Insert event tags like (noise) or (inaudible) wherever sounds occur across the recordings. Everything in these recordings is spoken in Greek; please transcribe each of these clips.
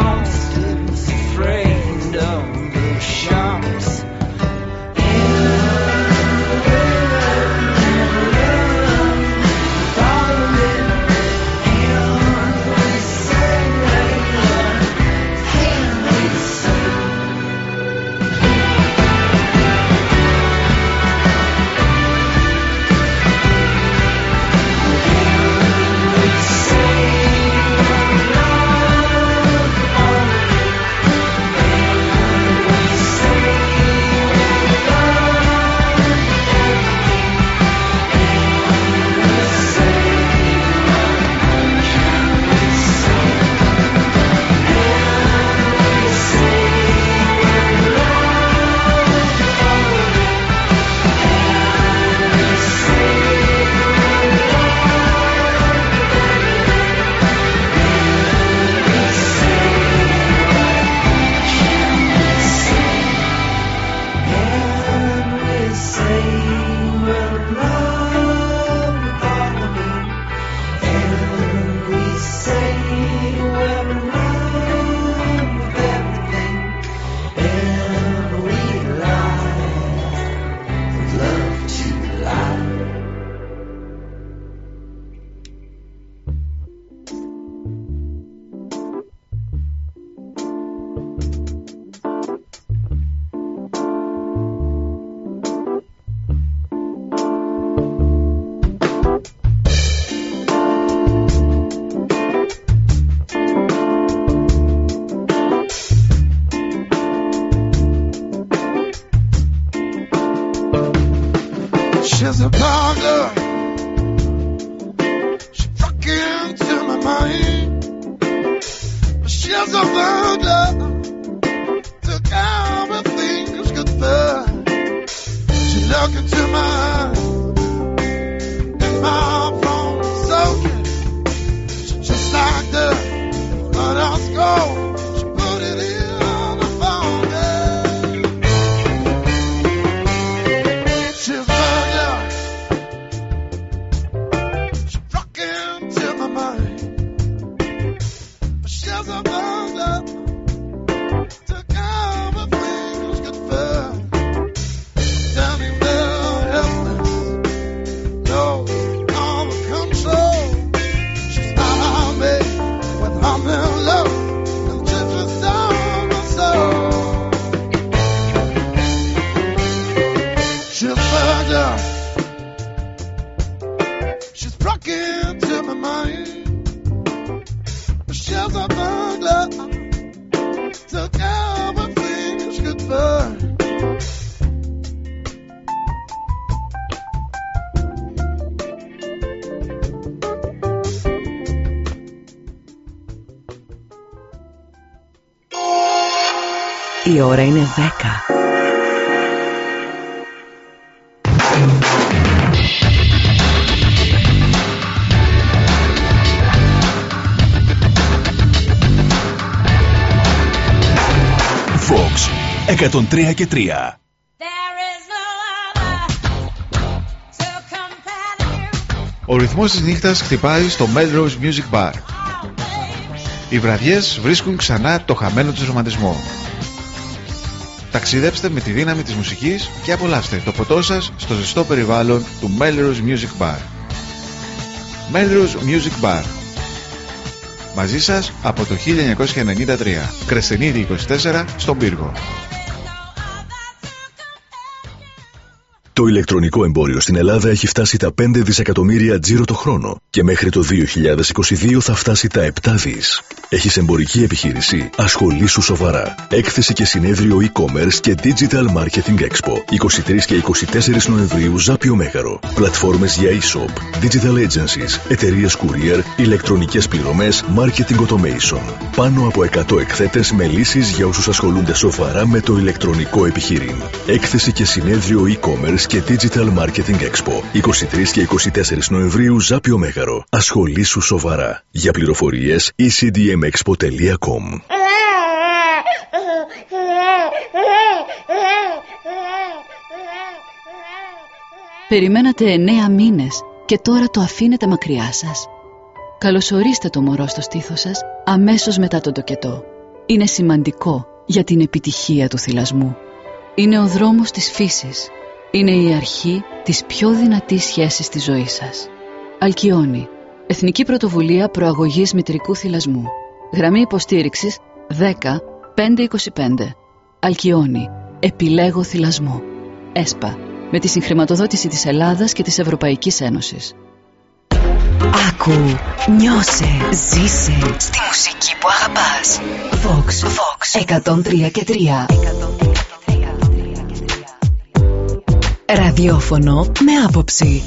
songs. Η ώρα είναι 10. Fox 103 και 3. There is no other to compare to you. Ο ρυθμός της νύχτας χτυπάει στο Melrose Music Bar. Οι βραδιές βρίσκουν ξανά το χαμένο τους ρομαντισμό. Ταξιδέψτε με τη δύναμη της μουσικής και απολαύστε το ποτό σας στο ζεστό περιβάλλον του Melrose Music Bar. Melrose Music Bar. Μαζί σας από το 1993. Κρεσενίδη 24 στον Πύργο. Το ηλεκτρονικό εμπόριο στην Ελλάδα έχει φτάσει τα 5 δισεκατομμύρια τζίρο το χρόνο και μέχρι το 2022 θα φτάσει τα 7 δις. Έχεις εμπορική επιχείρηση; Ασχολήσου σοβαρά. Έκθεση και συνέδριο e-commerce και Digital Marketing Expo. 23 και 24 Νοεμβρίου Ζάπιο Μέγαρο. Πλατφόρμες για e-shop, digital agencies, εταιρείες courier, ηλεκτρονικές πληρωμές, marketing automation. Πάνω από 100 εκθέτες με λύσεις για όσους ασχολούνται σοβαρά με το ηλεκτρονικό επιχείρημα. Έκθεση και συνέδριο e-commerce και Digital Marketing Expo. 23 και 24 Νοεμβρίου Ζάπιο Μέγαρο. Ασχολήσου σοβαρά. Για πληροφορίες ecdmexpo.com Περιμένατε εννέα μήνες και τώρα το αφήνετε μακριά σας. Καλωσορίστε το μωρό στο στήθος σας αμέσως μετά τον τοκετό. Είναι σημαντικό για την επιτυχία του θυλασμού. Είναι ο δρόμος της φύσης. Είναι η αρχή της πιο δυνατής σχέσης της ζωής σας. Αλκιόνι. Εθνική Πρωτοβουλία Προαγωγής Μητρικού Θυλασμού. Γραμμή υποστήριξης 10 525. Αλκιόνι. Επιλέγω θυλασμό. ΕΣΠΑ. Με τη συγχρηματοδότηση της Ελλάδας και της Ευρωπαϊκής Ένωσης. Άκου, νιώσε, ζήσε στη μουσική που αγαπάς. Vox, Vox 103 και 3. Ραδιόφωνο με άποψη.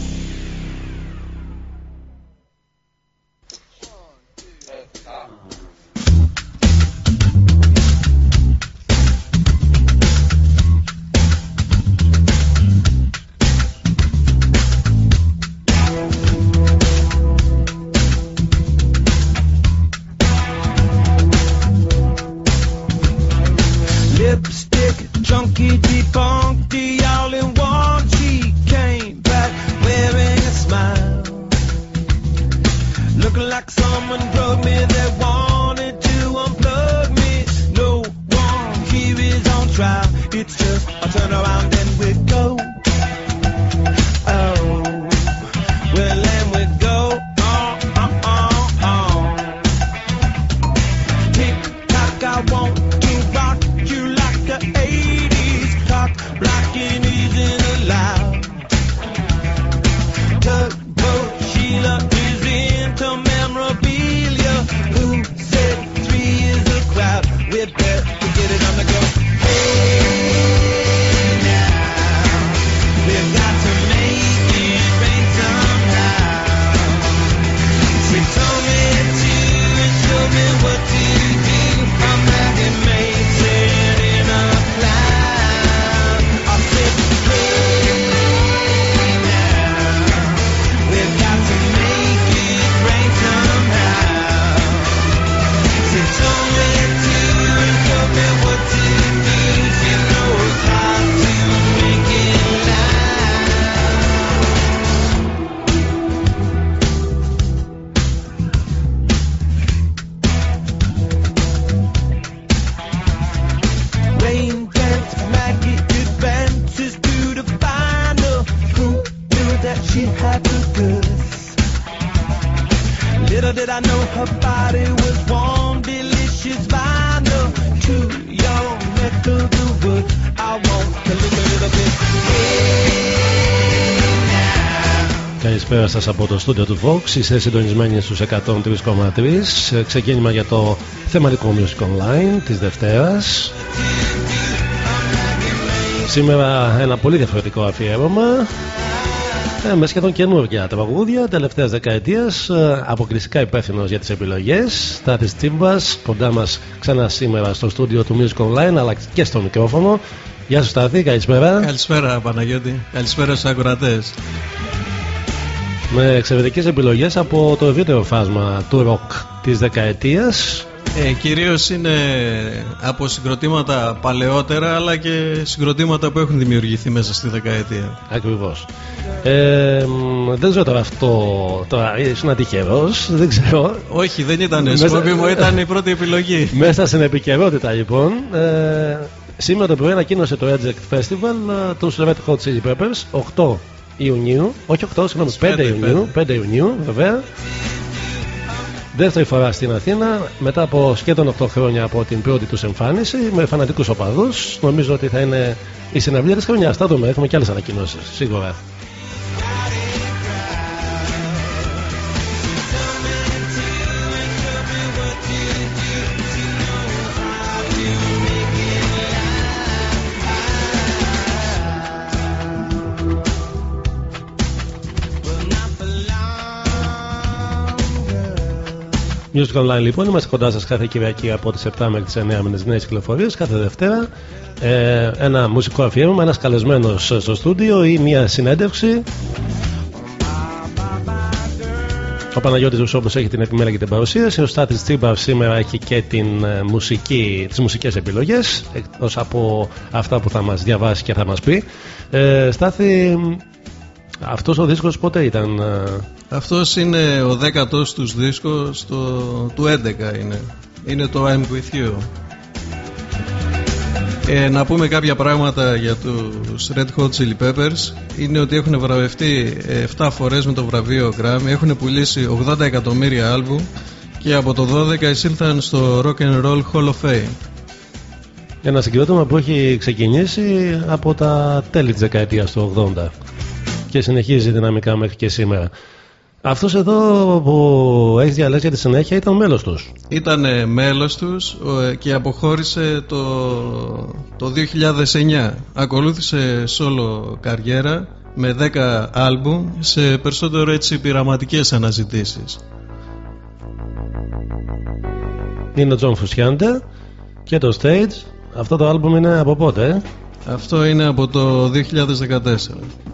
Σας από το στούντιο του Vox. Είστε συντονισμένοι στους 103,3. Ε, Ξεκίνημα για το θεματικό Music Online της Δευτέρας. Σήμερα ένα πολύ διαφορετικό αφιέρωμα. ε, με σχεδόν καινούργια τραγούδια τελευταίας δεκαετίας. Αποκλειστικά υπεύθυνος για τις επιλογές. Στάθη Τσίμπας, κοντά μας ξανά σήμερα στο στούντιο του Music Online αλλά και στο μικρόφωνο. Γεια σου Στάθη, καλησπέρα. Καλησπέρα Παναγιώτη. Καλησπέρα στους ακροατές. Με εξαιρετικές επιλογές από το ευρύτερο φάσμα του ροκ της δεκαετίας. Ε, κυρίως είναι από συγκροτήματα παλαιότερα αλλά και συγκροτήματα που έχουν δημιουργηθεί μέσα στη δεκαετία. Ακριβώς. Ε, μ, δεν ξέρω τώρα αυτό. Τώρα ήσουν τυχερό, δεν ξέρω. Όχι, δεν ήταν Μέσα- σκόπιμο, ήταν η πρώτη επιλογή. (laughs) Μέσα στην επικαιρότητα λοιπόν, ε, σήμερα το πρωί ανακοίνωσε το Eject Festival ε, τους Red Hot Chili Peppers 8 Ιουνίου, όχι 8, συγγνώμη, 5 πέντε, Ιουνίου, 5 Ιουνίου βέβαια. Δεύτερη φορά στην Αθήνα, μετά από σχεδόν 8 χρόνια από την πρώτη τους εμφάνιση, με φανατικούς οπαδούς. Νομίζω ότι θα είναι η συναυλία της χρονιάς. Θα δούμε, έχουμε και άλλες ανακοινώσεις, σίγουρα. Music Online λοιπόν, είμαστε κοντά σας κάθε Κυριακή από τις 7 μέχρι τις 9 με τις νέες κυκλοφορίες, κάθε Δευτέρα. Ε, ένα μουσικό αφιέρωμα, ένας καλεσμένος στο στούντιο ή μια συνέντευξη. Ο Παναγιώτης Βουσόπουλος έχει την επιμέλεια και την παρουσίαση. Ο Στάτης Τσίμπαρ σήμερα έχει και την ε, μουσική, τις μουσικές επιλογές, εκτός από αυτά που θα μας διαβάσει και θα μας πει. Ε, Στάθη, αυτός ο δίσκος πότε ήταν... ε, Αυτός είναι ο δέκατος τους δίσκος το, του 11 είναι. Είναι το I'm With You. Ε, να πούμε κάποια πράγματα για τους Red Hot Chili Peppers είναι ότι έχουν βραβευτεί 7 φορές με το βραβείο Grammy έχουν πουλήσει 80 εκατομμύρια άλμπουμ και από το 12 εισήλθαν στο Rock and Roll Hall of Fame Ένα συγκρότημα που έχει ξεκινήσει από τα τέλη της δεκαετίας του 80 και συνεχίζει δυναμικά μέχρι και σήμερα. Αυτός εδώ που έχει διαλέξει για τη συνέχεια ήταν μέλος τους. Ήταν μέλος τους ο, ε, και αποχώρησε το, το 2009. Ακολούθησε solo καριέρα με 10 άλμπουμ σε περισσότερο έτσι πειραματικές αναζητήσεις. Είναι ο Τζον Φρουσιάντε και το Stage. Αυτό το άλμπουμ είναι από πότε, ε; Αυτό είναι από το 2014.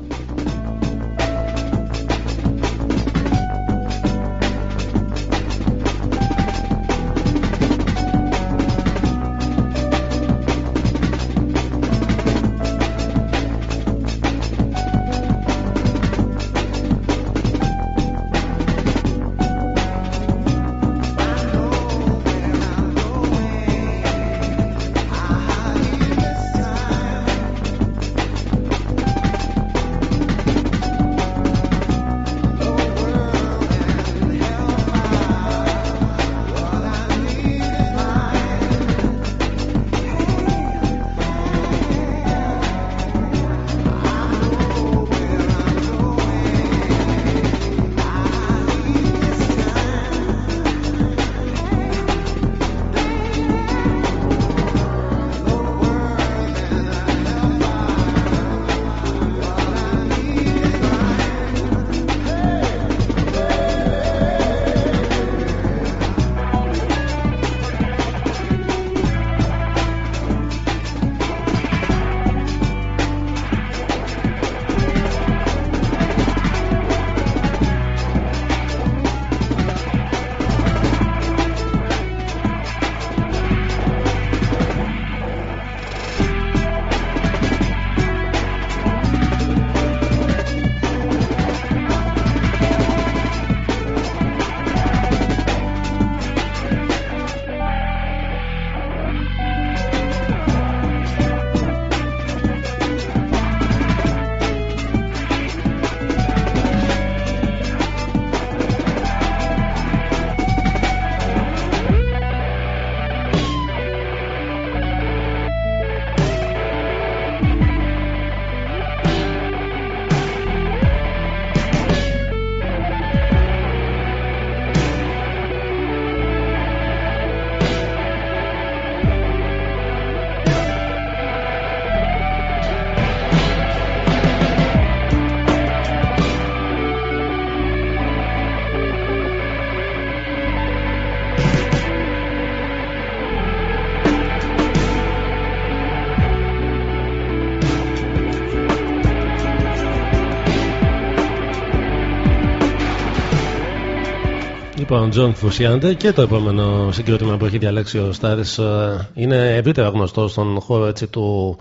Λοιπόν, Τζον Φρουσιάντε και το επόμενο συγκρότημα που έχει διαλέξει ο Στάρις ε, είναι ευρύτερα γνωστό στον χώρο έτσι, του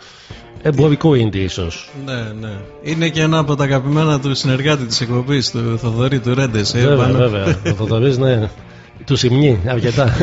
εμπορικού indie ίσως. Ναι, ναι. Είναι και ένα από τα αγαπημένα του συνεργάτη της εκπομπής του Θοδωρή του Ρέντες. ε, Βέβαια, πάνω. βέβαια. Ο Θοδωρής, ναι, του σημνεί αρκετά. (laughs)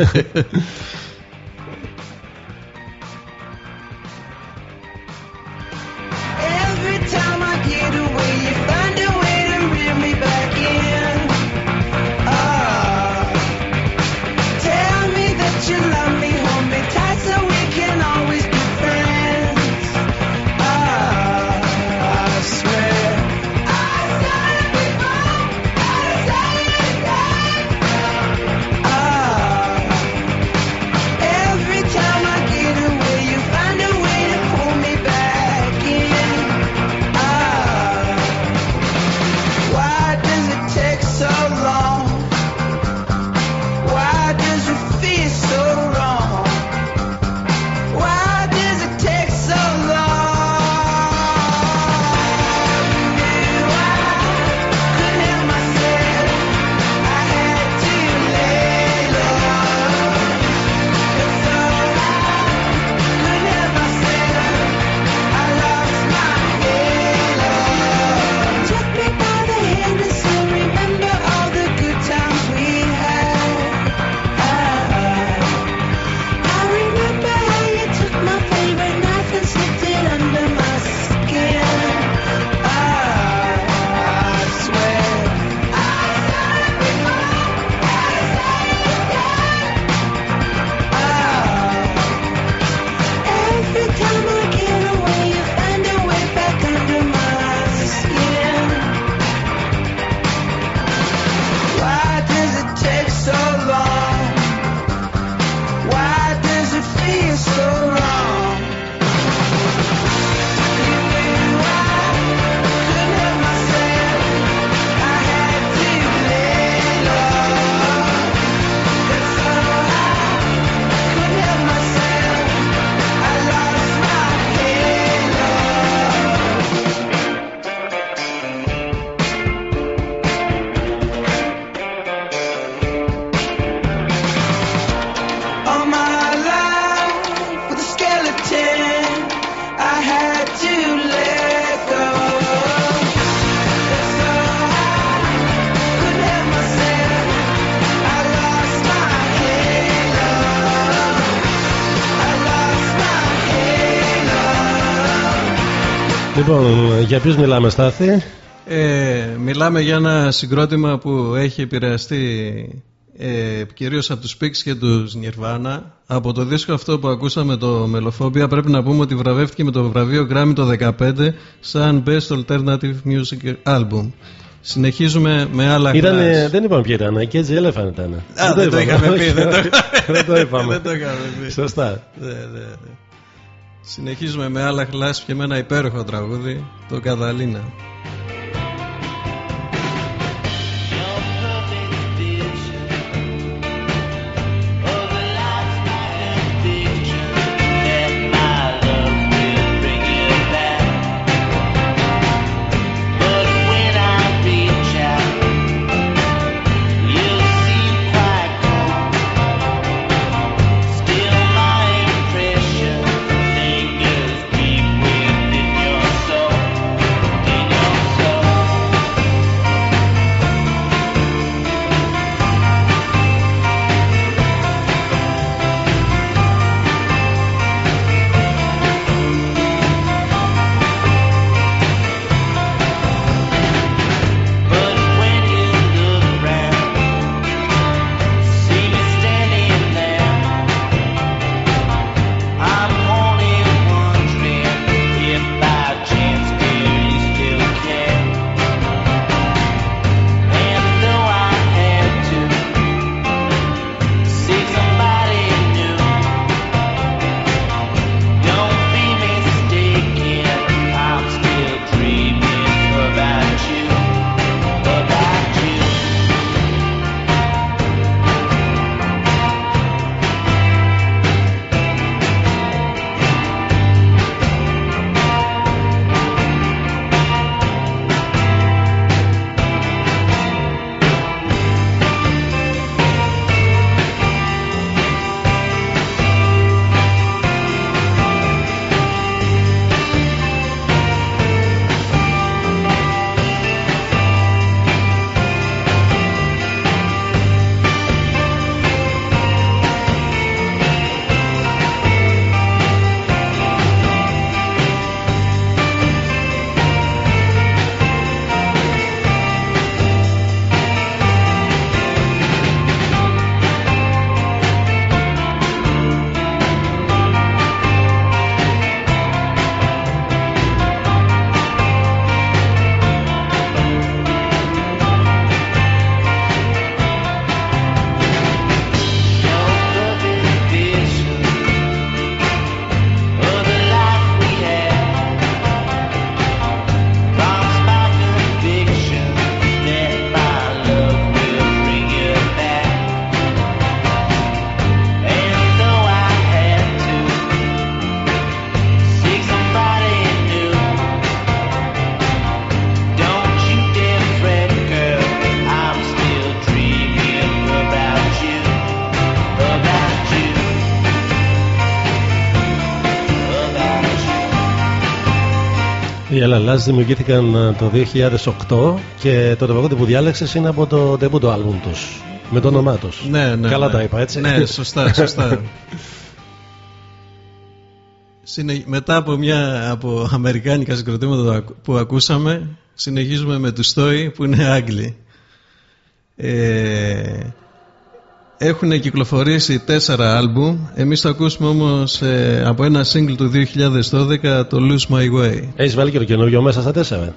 ποιους μιλάμε Στάθη; Ε, μιλάμε για ένα συγκρότημα που έχει επηρεαστεί ε, κυρίως από τους Pigs και τους Nirvana. Από το δίσκο αυτό που ακούσαμε το Μελοφόμπια πρέπει να πούμε ότι βραβεύτηκε με το βραβείο Grammy το 2015 σαν Best Alternative Music Album. Συνεχίζουμε με άλλα Ήτανε, class. δεν είπαμε ποια ήταν, και έτσι Elephant ήταν. Α, δεν το είχαμε πει, δεν το- δεν το είπαμε. Δεν το είχαμε πει. Σωστά. Ναι, ναι, ναι. Συνεχίζουμε με άλλα χλάσ και με ένα υπέροχο τραγούδι, το Καταλίνα. Οι Αλαλάς δημιουργήθηκαν ε, το 2008 και το τραγούδι που διάλεξες είναι από το debut του άλμπουμ τους. Με το όνομά τους. Ναι, ναι. Καλά ναι. τα είπα, έτσι. Ναι, σωστά, σωστά. Συνε... Μετά από μια από αμερικάνικα συγκροτήματα που ακου- που ακούσαμε, συνεχίζουμε με τους Στόι που είναι Άγγλοι. Ε, έχουν κυκλοφορήσει τέσσερα άλμπουμ. Εμείς το ακούσουμε όμως ε, από ένα single του 2012, το Lose My Way. Έχεις βάλει και το καινούριο μέσα στα τέσσερα;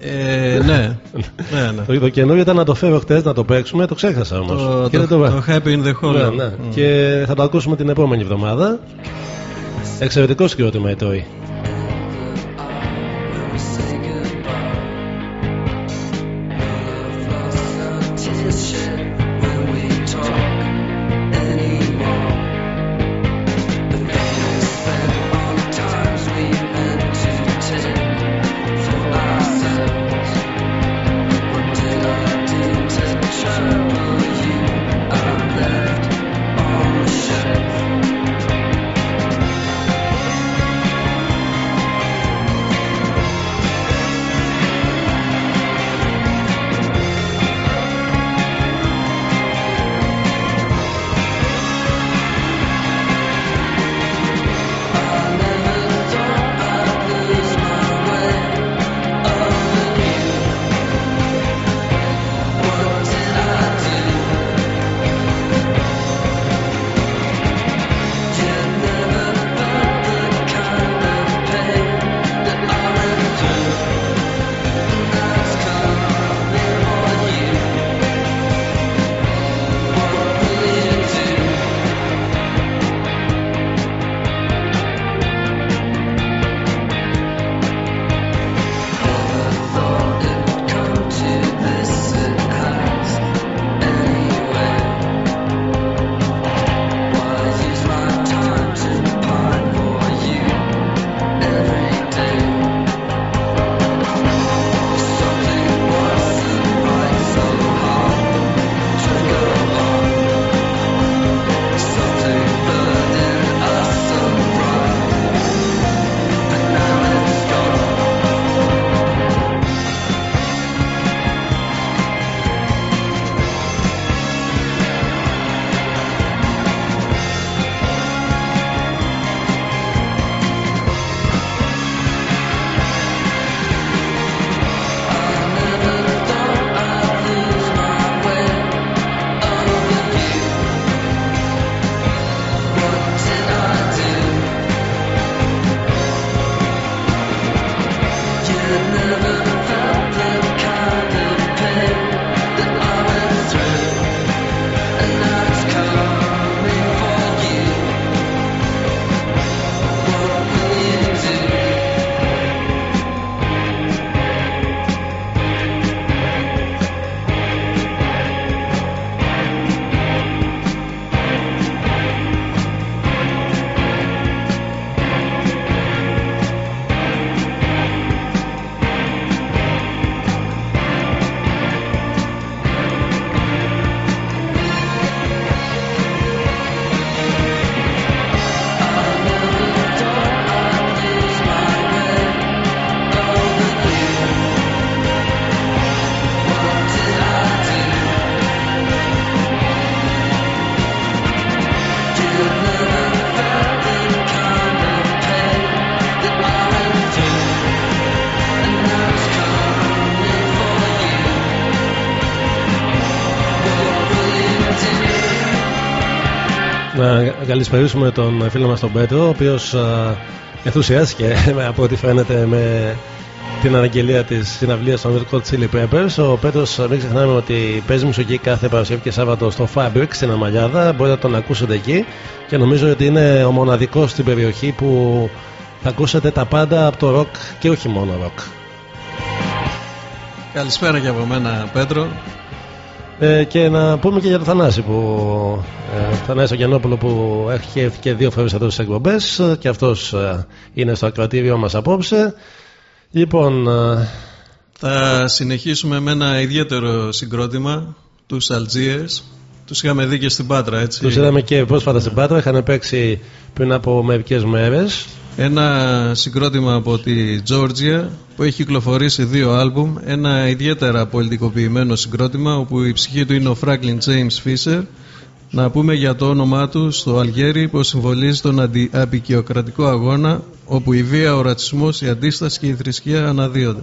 Ε, ναι, (laughs) ναι, ναι. Το, το καινούριο ήταν να το φέρω χτες να το παίξουμε, το ξέχασα όμως. Το, Και το, δεν το το Happy in the Hall. Ναι, ναι. Και θα το ακούσουμε την επόμενη εβδομάδα. Εξαιρετικό συγκρότημα η Toy. Καλησπερίσουμε τον φίλο μας τον Πέτρο, ο οποίος α, ενθουσιάστηκε (laughs) από ό,τι φαίνεται με την αναγγελία της συναυλίας των Red Hot Chili Peppers. Ο Πέτρος, μην ξεχνάμε ότι παίζει μουσική κάθε Παρασκευή και Σάββατο στο Fabric στην Αμαλιάδα. Μπορείτε να τον ακούσετε εκεί και νομίζω ότι είναι ο μοναδικός στην περιοχή που θα ακούσετε τα πάντα από το rock και όχι μόνο rock. Καλησπέρα και από μένα, Πέτρο. Ε, και να πούμε και για τον Θανάση που ε, Θανάση Γιαννόπουλο που έχει έρθει και δύο φορές εδώ στις εκπομπές ε, και αυτός ε, είναι στο ακροατήριό μας απόψε λοιπόν ε, Θα συνεχίσουμε με ένα ιδιαίτερο συγκρότημα, τους Algiers. Τους είχαμε δει και στην Πάτρα, έτσι. τους είδαμε και πρόσφατα στην Πάτρα είχαν παίξει πριν από ένα συγκρότημα από τη Τζόρτζια που έχει κυκλοφορήσει δύο άλμπουμ. Ένα ιδιαίτερα πολιτικοποιημένο συγκρότημα όπου η ψυχή του είναι ο Franklin James Fisher. Να πούμε για το όνομά του στο Αλγέρι που συμβολίζει τον απεικιοκρατικό αγώνα όπου η βία, ο ρατσισμός, η αντίσταση και η θρησκεία αναδύονται.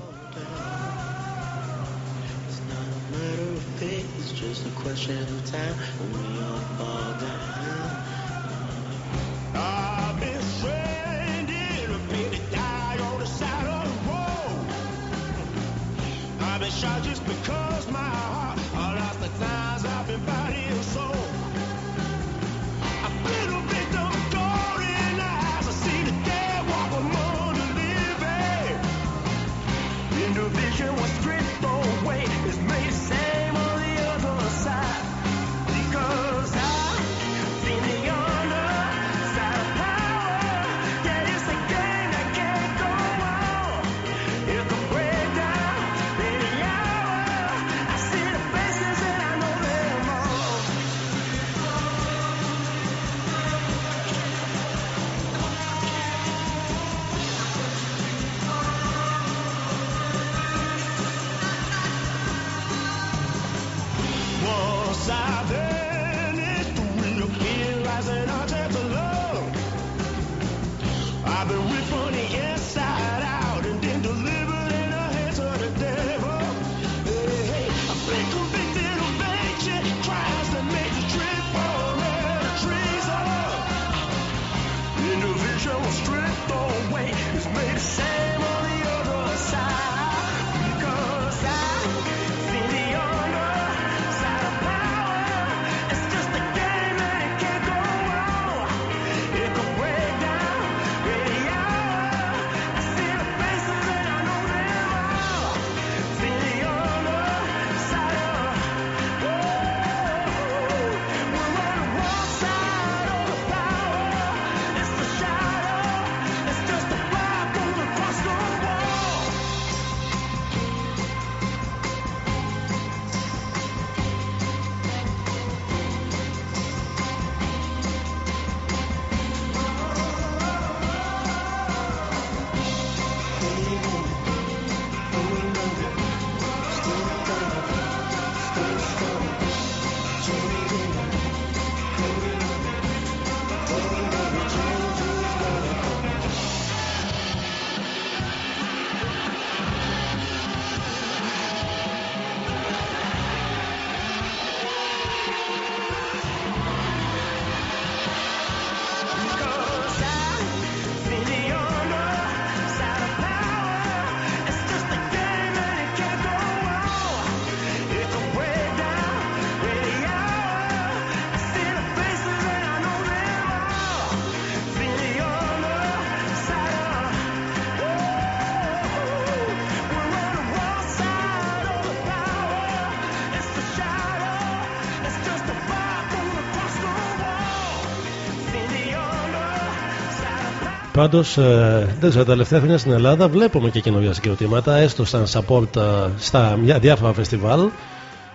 πάντως, ε, δεν τα τελευταία χρόνια στην Ελλάδα βλέπουμε και καινούργια συγκροτήματα, έστω σαν support ε, στα διάφορα φεστιβάλ.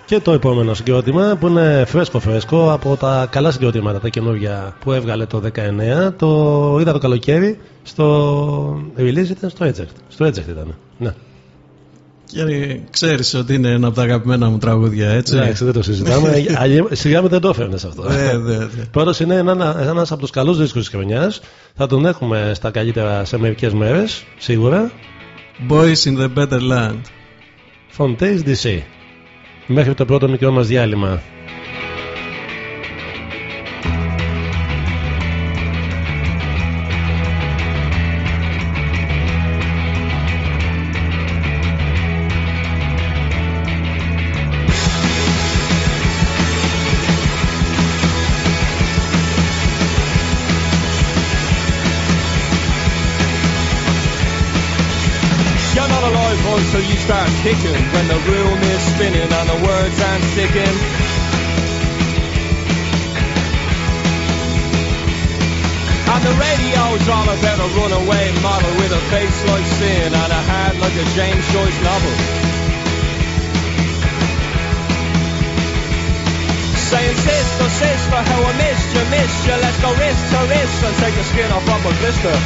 Και το επόμενο συγκρότημα που είναι φρέσκο-φρέσκο από τα καλά συγκροτήματα, τα καινούργια που έβγαλε το 19, το είδα το καλοκαίρι στο. Release ήταν στο Edgect. Στο Edgect ήταν. Ναι. Και ξέρεις ότι είναι ένα από τα αγαπημένα μου τραγούδια, έτσι. Εντάξει, δεν το συζητάμε. (laughs) Σιγά δεν το έφερνες αυτό. Ναι, ναι, ναι. Πρώτο είναι ένα από τους καλούς δίσκους της χρονιά. Θα τον έχουμε στα καλύτερα σε μερικές μέρες, σίγουρα. Boys in the Better Land. Fontaine DC. Μέχρι το πρώτο μικρό μας διάλειμμα. skin off of a blister.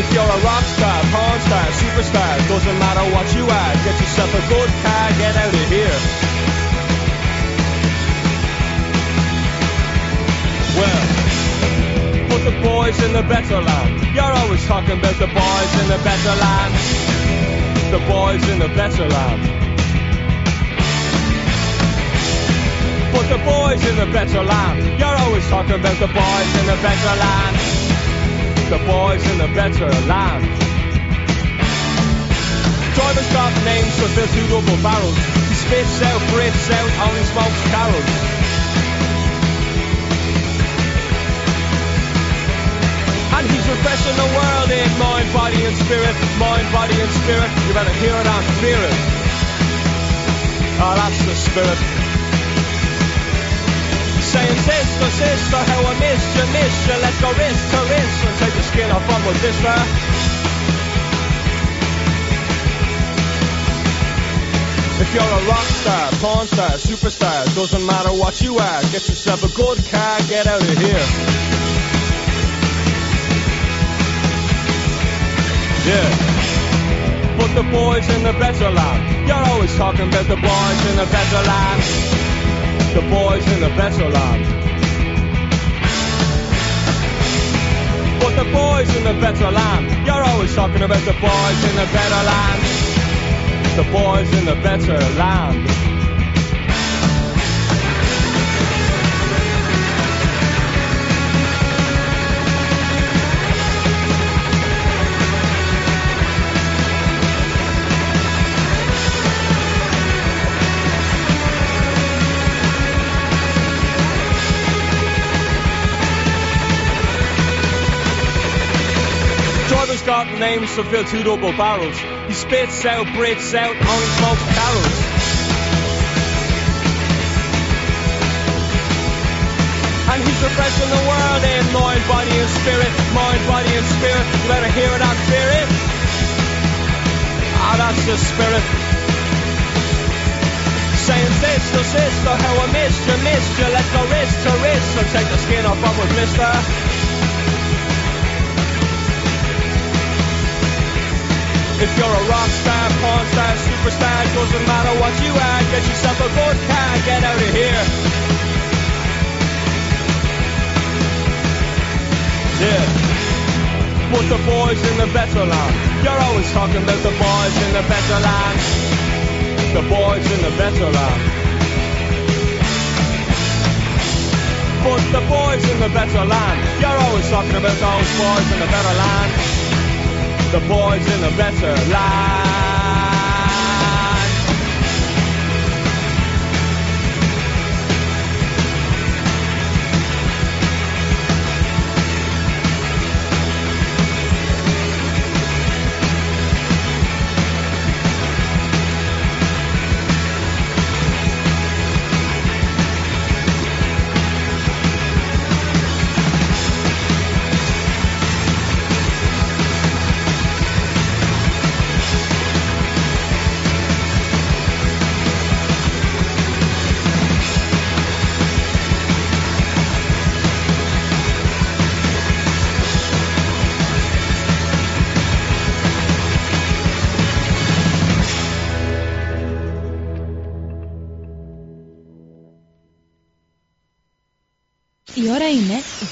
If you're a rock star, porn star, superstar, doesn't matter what you are, get yourself a good car, get out of here. Well, put the boys in the better land. You're always talking about the boys in the better land. The boys in the better land. Put the boys in the better land. You're always talking about the boys in the better land. The boys in the better land. Drivers got names for their two double barrels. He spits out, breathes out, only smokes carols. And he's refreshing the world in mind, body and spirit. Mind, body and spirit. You better hear it and fear it. Oh, that's the spirit. Saying sister, sister, how I missed you, missed you. Let's go wrist to wrist and take the skin off on my sister. If you're a rock star, porn star, superstar, doesn't matter what you are. Get yourself a good car, get out of here. Yeah. Put the boys in the better land. You're always talking about the boys in the better land. The boys in the better land. Put the boys in the better land. You're always talking about the boys in the better land. The boys in the better land. Driver's got names to fill two double barrels. He spits out, breathes out, only smokes carols. And he's refreshing the world in mind, body and spirit. Mind, body and spirit. You better hear it and fear it. Ah, that's the spirit. Saying sister, sister, how I missed you, missed you. Let's go wrist to wrist and take the skin off of mister. If you're a rock star, porn star, superstar, doesn't matter what you are, get yourself a good car, get out of here. Yeah. Put the boys in the better land. You're always talking about the boys in the better land. The boys in the better land. Put the boys in the better land. You're always talking about those boys in the better land the boys in a better land.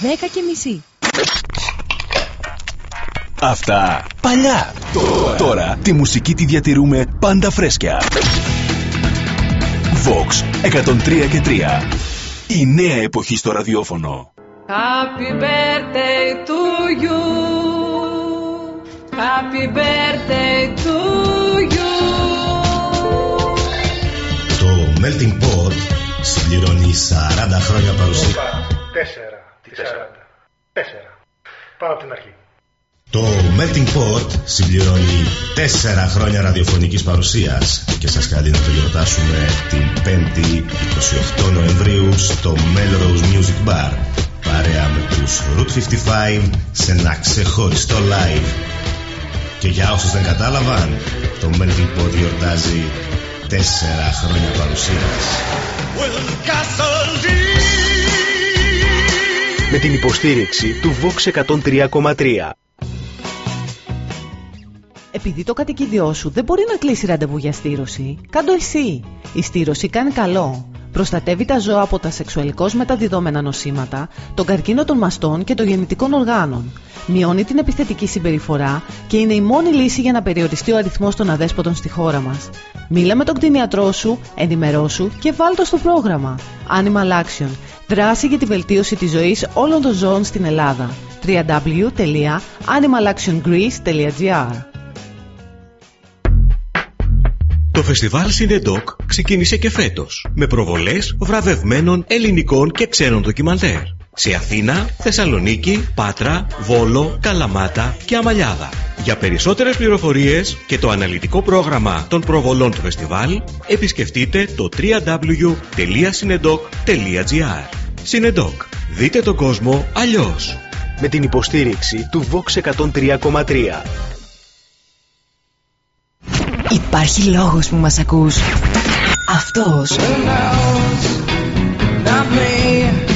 10 και μισή. Αυτά παλιά. Τώρα. Τώρα τη μουσική τη διατηρούμε πάντα φρέσκια. Vox 103 και 3. Η νέα εποχή στο ραδιόφωνο. Happy birthday to you. Happy birthday to you. Το Melting Pot συμπληρώνει 40 χρόνια παρουσία. Τέσσερα. Τι σαράντα. Τέσσερα. Πάμε από την αρχή. Το Melting Pot συμπληρώνει 4 χρόνια ραδιοφωνικής παρουσίας και σας καλεί να το γιορτάσουμε την 5η 28 Νοεμβρίου στο Melrose Music Bar παρέα με τους Route 55 σε ένα ξεχωριστό live. Και για όσους δεν κατάλαβαν, το Melting Pot γιορτάζει 4 χρόνια παρουσίας. Με την υποστήριξη του Vox 103,3. Επειδή το κατοικίδιό σου δεν μπορεί να κλείσει ραντεβού για στήρωση, κάντο εσύ. Η στήρωση κάνει καλό. Προστατεύει τα ζώα από τα σεξουαλικώς μεταδιδόμενα νοσήματα, τον καρκίνο των μαστών και των γεννητικών οργάνων. Μειώνει την επιθετική συμπεριφορά και είναι η μόνη λύση για να περιοριστεί ο αριθμός των αδέσποτων στη χώρα μας. Μίλα με τον κτηνιατρό σου, ενημερώσου και βάλ το στο πρόγραμμα. Animal Action. Δράση για τη βελτίωση της ζωής όλων των ζώων στην Ελλάδα. www.animalactiongreece.gr Το φεστιβάλ Συνεντόκ ξεκίνησε και φέτος με προβολές βραβευμένων ελληνικών και ξένων ντοκιμαντέρ σε Αθήνα, Θεσσαλονίκη, Πάτρα, Βόλο, Καλαμάτα και Αμαλιάδα. Για περισσότερες πληροφορίες και το αναλυτικό πρόγραμμα των προβολών του φεστιβάλ επισκεφτείτε το www.cinedoc.gr Συνεντόκ. Δείτε τον κόσμο αλλιώς. Με την υποστήριξη του Vox 103,3. Υπάρχει λόγος που μας ακούς. Αυτός. Not me.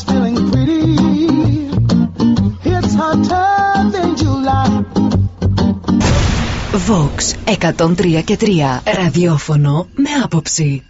Everyone is feeling pretty. It's hotter than July. Vox 103 και 3. Ραδιόφωνο με άποψη.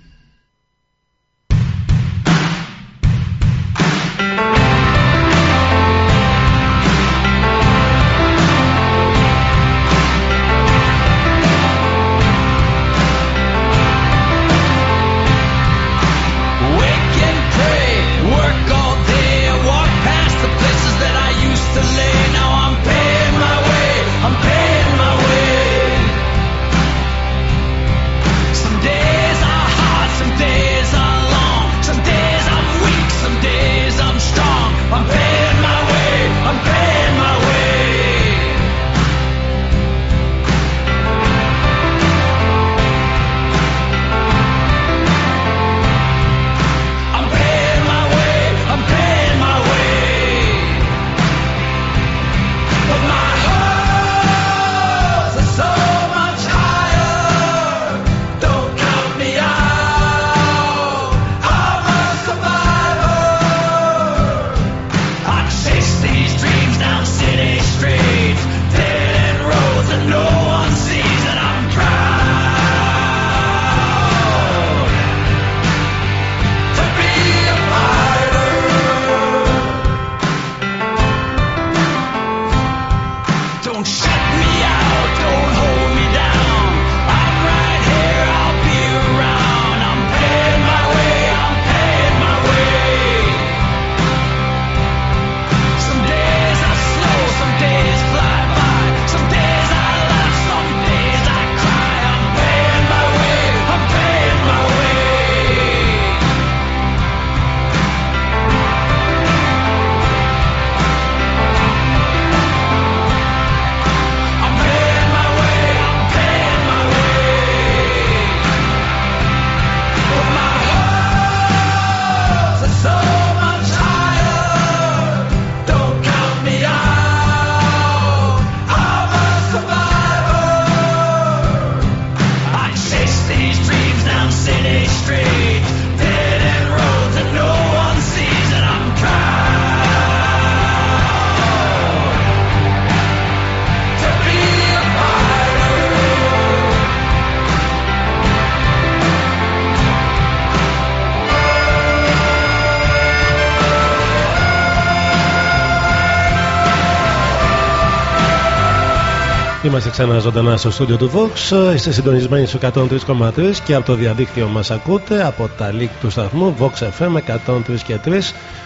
Είμαστε ξανά ζωντανά στο στούντιο του Vox. Είστε συντονισμένοι στο 103,3 και από το διαδίκτυο μας ακούτε από τα link του σταθμού Vox FM 103 και 3.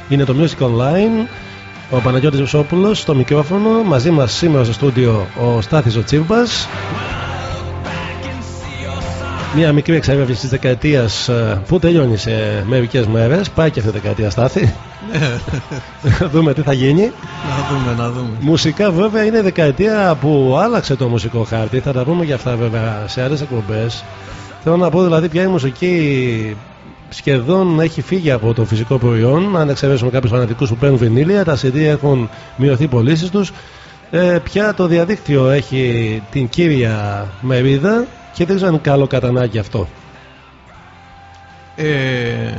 Είναι το Music Online. Ο Παναγιώτης Βουσόπουλος στο μικρόφωνο. Μαζί μας σήμερα στο στούντιο ο Στάθης ο Τσίμπας. Μια μικρή εξαγραφή της δεκαετίας που τελειώνει σε μερικές μέρες. Πάει και αυτή η δεκαετία στάθη. Να (laughs) δούμε τι θα γίνει. Να δούμε, να δούμε. Μουσικά βέβαια είναι η δεκαετία που άλλαξε το μουσικό χάρτη. Θα τα πούμε για αυτά βέβαια σε άλλες εκπομπές. Θέλω να πω δηλαδή πια η μουσική σχεδόν έχει φύγει από το φυσικό προϊόν. Αν εξαιρέσουμε κάποιους φανατικούς που παίρνουν βινίλια, τα CD έχουν μειωθεί οι πωλήσεις τους. Ε, πια το διαδίκτυο έχει την κύρια μερίδα και δεν ξέρω αν είναι καλό κατανάγκη αυτό. Ε,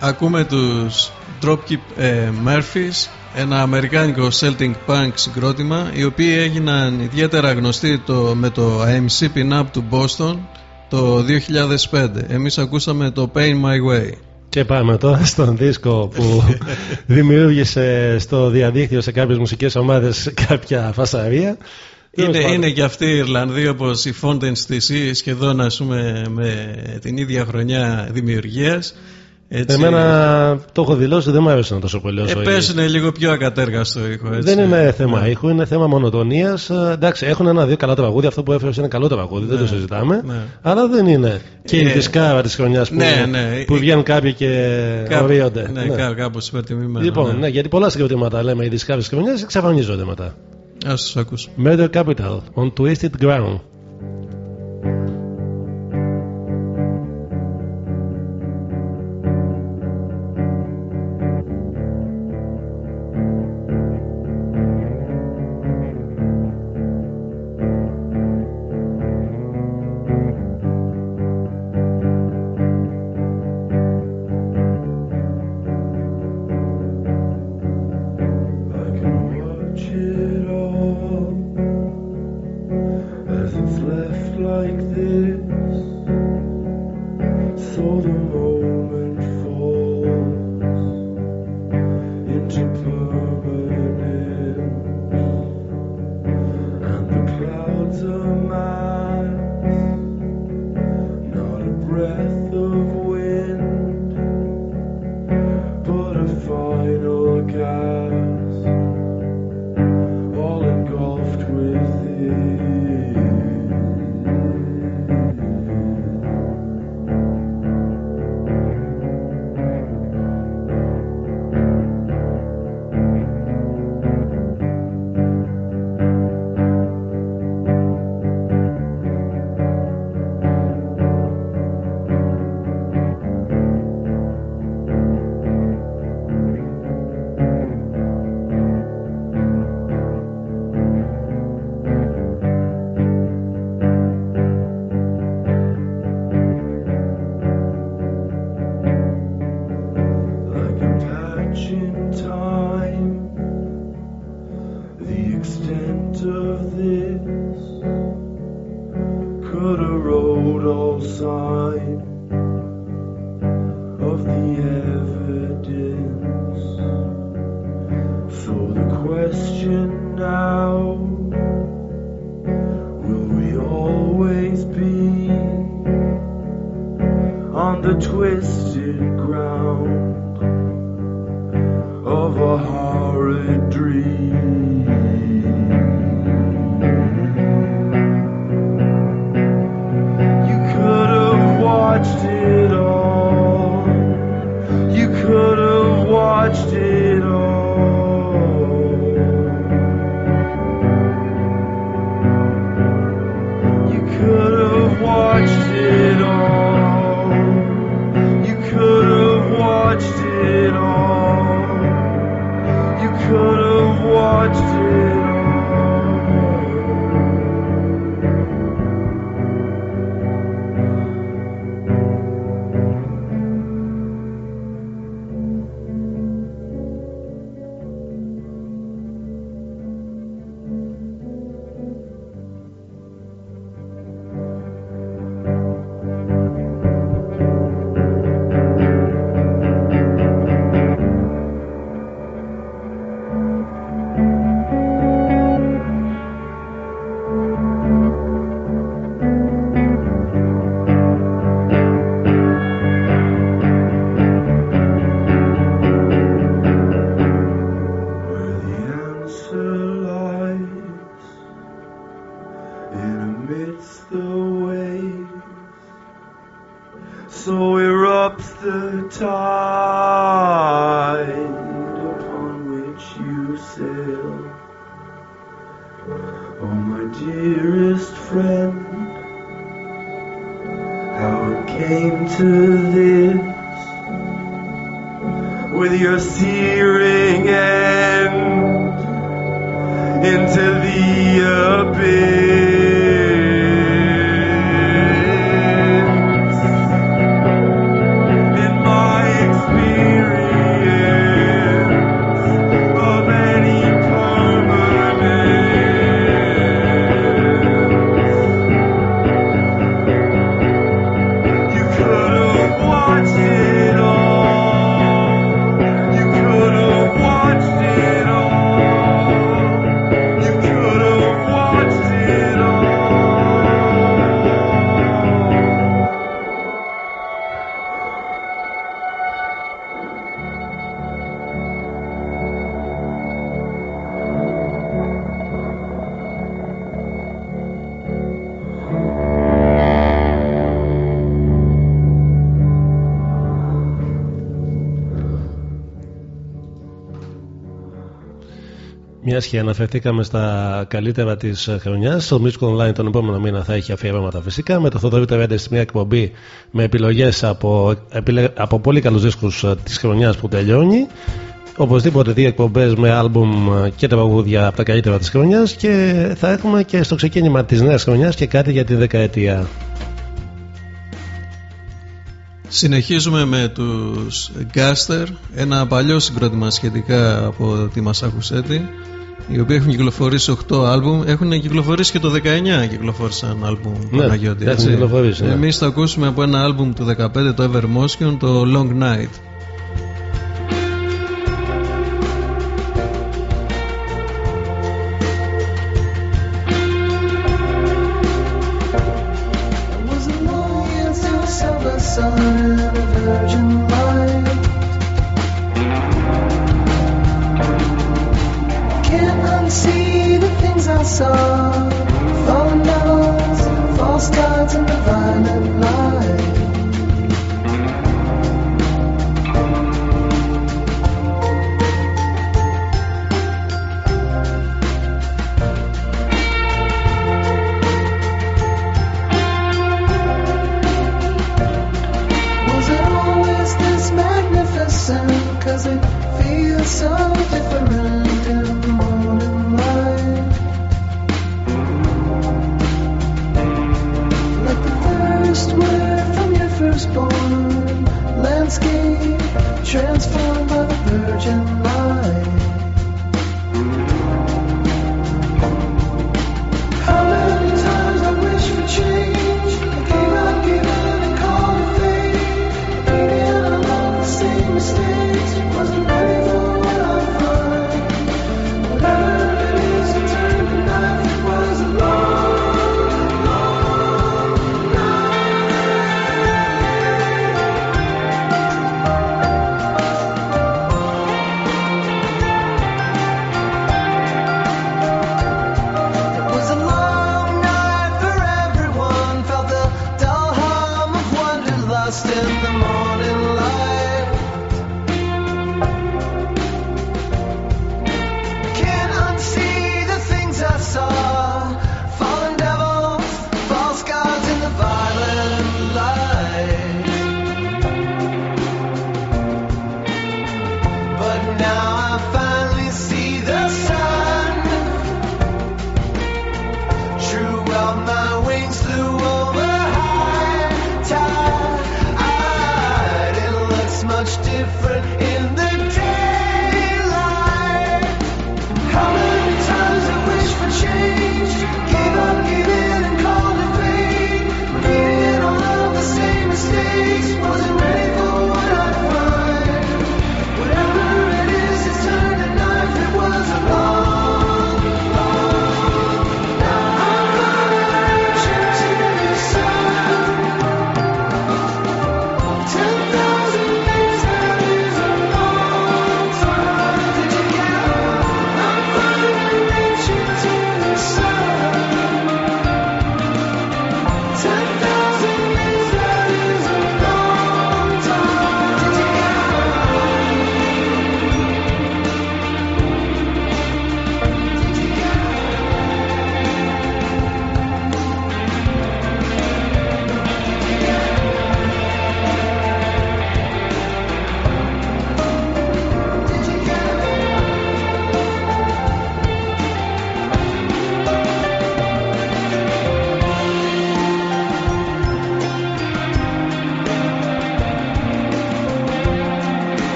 ακούμε τους Dropkick ε, Murphys ένα αμερικάνικο Celtic Punk συγκρότημα οι οποίοι έγιναν ιδιαίτερα γνωστοί το, με το AMC Pin-Up του Boston το 2005 εμείς ακούσαμε το Pain My Way Και πάμε τώρα στον δίσκο που (laughs) δημιούργησε στο διαδίκτυο σε κάποιες μουσικές ομάδες κάποια φασαρία. Είναι, Τέλος είναι και αυτοί οι Ιρλανδοί όπως οι Fountains DC σχεδόν ας πούμε με την ίδια χρονιά δημιουργίας έτσι, Εμένα το έχω δηλώσει, δεν μου άρεσαν τόσο πολύ όσο ε, οι- παίζουν λίγο πιο ακατέργαστο ήχο έτσι. Δεν είναι θέμα Ναι. ήχου, είναι θέμα μονοτονίας. Εντάξει, έχουν ένα-δύο καλά τραγούδια. Αυτό που έφερες είναι καλό τραγούδι, δεν Ναι, το συζητάμε. ναι. Αλλά δεν είναι και η Ε, δισκάρα της χρονιάς που, ναι, ναι. που βγαίνουν κάποιοι και Κάπου- ορίονται. Ναι, κά- κάπως υπερτιμημένο. Λοιπόν, ναι. ναι, γιατί πολλά συγκροτήματα λέμε οι δισκάρες της χρονιάς εξαφανίζονται μετά. Murder Capital on Twisted Ground. Μιας και αναφερθήκαμε στα καλύτερα της χρονιάς, το Music Online τον επόμενο μήνα θα έχει αφιερώματα φυσικά. Με το Θοδωρή Τερέντε στη μια εκπομπή με επιλογές από, επιλε- από πολύ καλούς δίσκους της χρονιάς που τελειώνει. Οπωσδήποτε δύο εκπομπές με άλμπουμ και τραγούδια από τα καλύτερα της χρονιάς και θα έχουμε και στο ξεκίνημα της νέας χρονιάς και κάτι για τη δεκαετία. Συνεχίζουμε με τους Gaster, ένα παλιό συγκρότημα σχετικά από τη Μασάχουσέτη, οι οποίοι έχουν κυκλοφορήσει 8 άλμπουμ, έχουν κυκλοφορήσει και το 19 κυκλοφόρησαν άλμπουμ Ναι, Παναγιώτη. έχουν έτσι. κυκλοφορήσει, ναι. Εμείς θα ακούσουμε από ένα άλμπουμ του 15 το Evermotion, το Long Night. Landscape, transformed by the virgin light.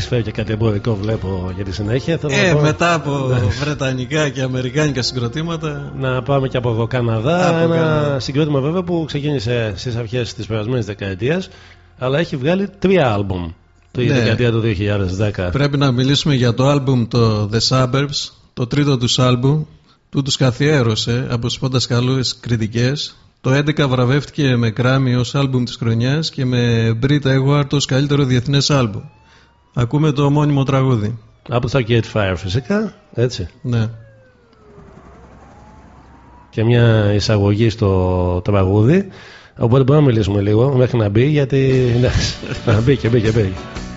Έχεις φέρει και κάτι εμπορικό, βλέπω για τη συνέχεια. Θέλω να Ε, πω- μετά από Ναι. βρετανικά και αμερικάνικα συγκροτήματα. Να πάμε και από εδώ Καναδά. Από ένα Καναδά. συγκρότημα βέβαια που ξεκίνησε στις αρχές της περασμένης δεκαετίας, αλλά έχει βγάλει τρία άλμπουμ τη Ναι. δεκαετία του 2010. Πρέπει να μιλήσουμε για το άλμπουμ το The Suburbs, το τρίτο τους άλμπουμ, που τους καθιέρωσε από τις πόντας καλούς κριτικές. Το 11 βραβεύτηκε με Grammy ως άλμπουμ της χρονιάς και με Brit Award ως καλύτερο διεθνές άλμπουμ. Ακούμε το ομώνυμο τραγούδι. Από το Arcade Fire φυσικά, έτσι. Ναι. Και μια εισαγωγή στο τραγούδι. Οπότε μπορούμε να μιλήσουμε λίγο μέχρι να μπει, γιατί. εντάξει, (laughs) να μπήκε, μπήκε, μπήκε. suburbs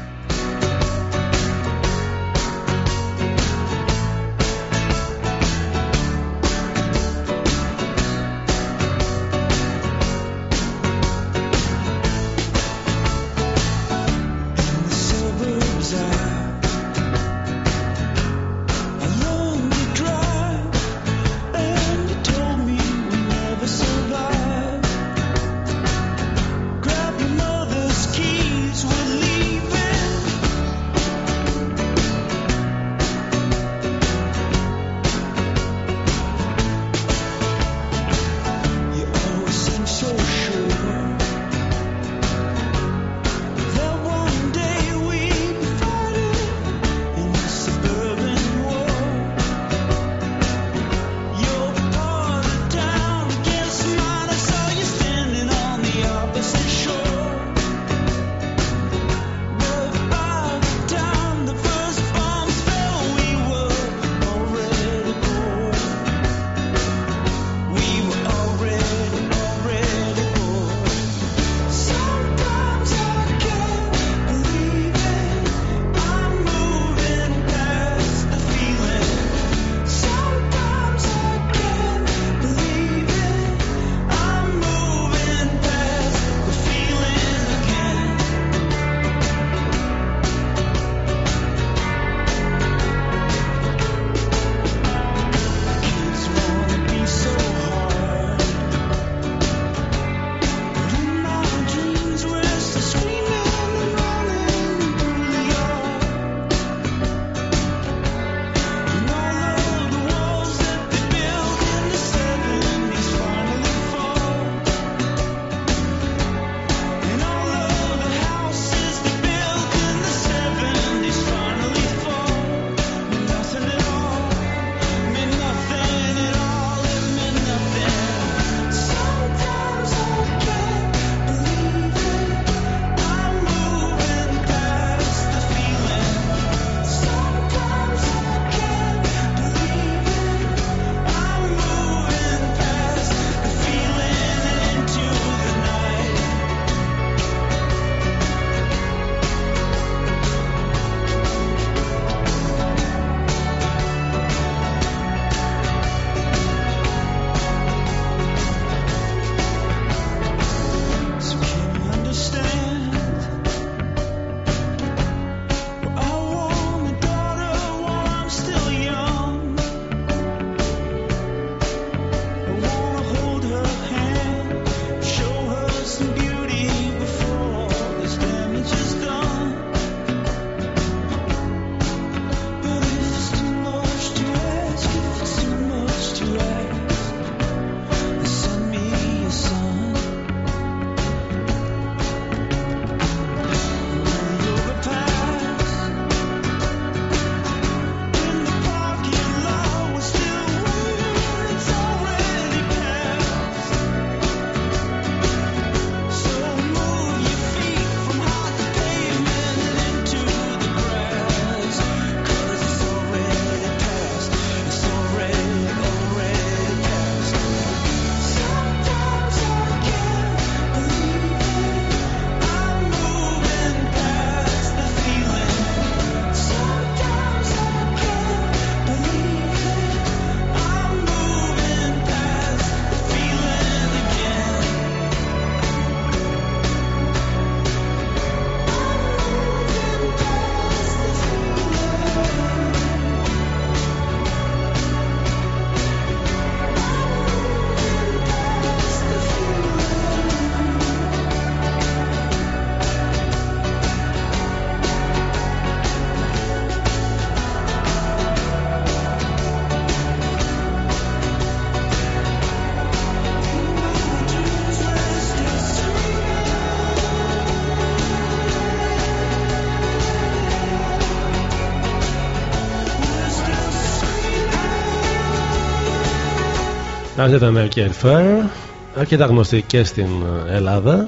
Αυτή ήταν η Arcade Fire, αρκετά γνωστή και στην Ελλάδα.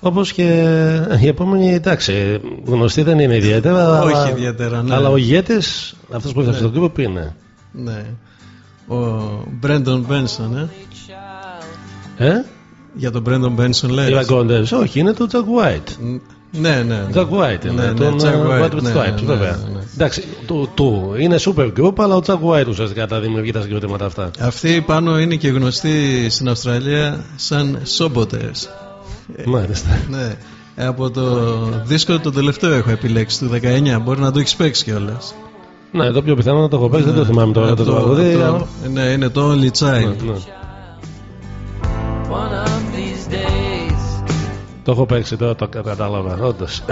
Όπως και η επόμενη, εντάξει, γνωστή δεν είναι ιδιαίτερα. Όχι αλλά, ιδιαίτερα, ναι. Αλλά ο ηγέτης, αυτός που έφτασε Ναι. στο group είναι; Ναι. Ο Μπρέντον Μπένσον, ε. Ε; Για τον Μπρέντον Μπένσον λέει. Οι Vagonders, όχι, είναι του Jack White. Ναι, ναι. ναι. Jack White είναι. Ναι, ναι, τον Jack ε, White, White with ναι, Stripes, ναι, βέβαια. ναι, ναι. Εντάξει, του, του, είναι super group, αλλά ο Jack White ουσιαστικά τα δημιουργεί τα συγκροτήματα αυτά. Αυτοί πάνω είναι και γνωστοί στην Αυστραλία σαν Σόμποτες. Μάλιστα. Ναι. Ε, Από το δίσκο το τελευταίο έχω επιλέξει του 19. Μπορεί να το έχεις παίξει κιόλας. Ναι, το πιο πιθανό να το έχω παίξει, δεν το θυμάμαι τώρα το τραγούδι. αλλά- Ναι, είναι το Only Child. Ναι, ναι. One of these days, Το έχω παίξει τώρα, το κα- κατάλαβα, όντως.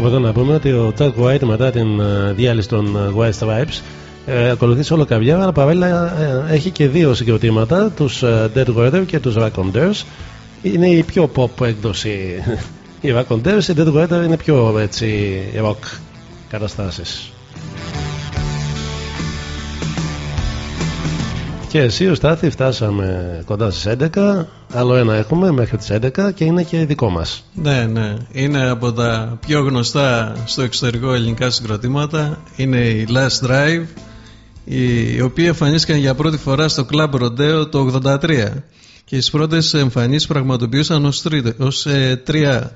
Κάπου εδώ να πούμε ότι ο Jack White μετά την ε, διάλυση των ε, White Stripes ε, ακολουθεί σε όλο καβιά, αλλά παράλληλα ε, έχει και δύο συγκροτήματα, τους ε, Dead Weather και τους Raconteurs. Είναι η πιο pop έκδοση. (laughs) Οι Raconteurs, οι Dead Weather είναι πιο έτσι rock καταστάσεις. Και εσύ ο Στάθη φτάσαμε κοντά στις 11, άλλο ένα έχουμε μέχρι τις 11 και είναι και δικό μας. Ναι, ναι. Είναι από τα πιο γνωστά στο εξωτερικό ελληνικά συγκροτήματα. Είναι η Last Drive, οι, οι οποίοι εμφανίστηκαν για πρώτη φορά στο Club Rodeo το 83. Και τις πρώτες εμφανίσεις πραγματοποιούσαν ως, τρίτο, ως ε, τρία.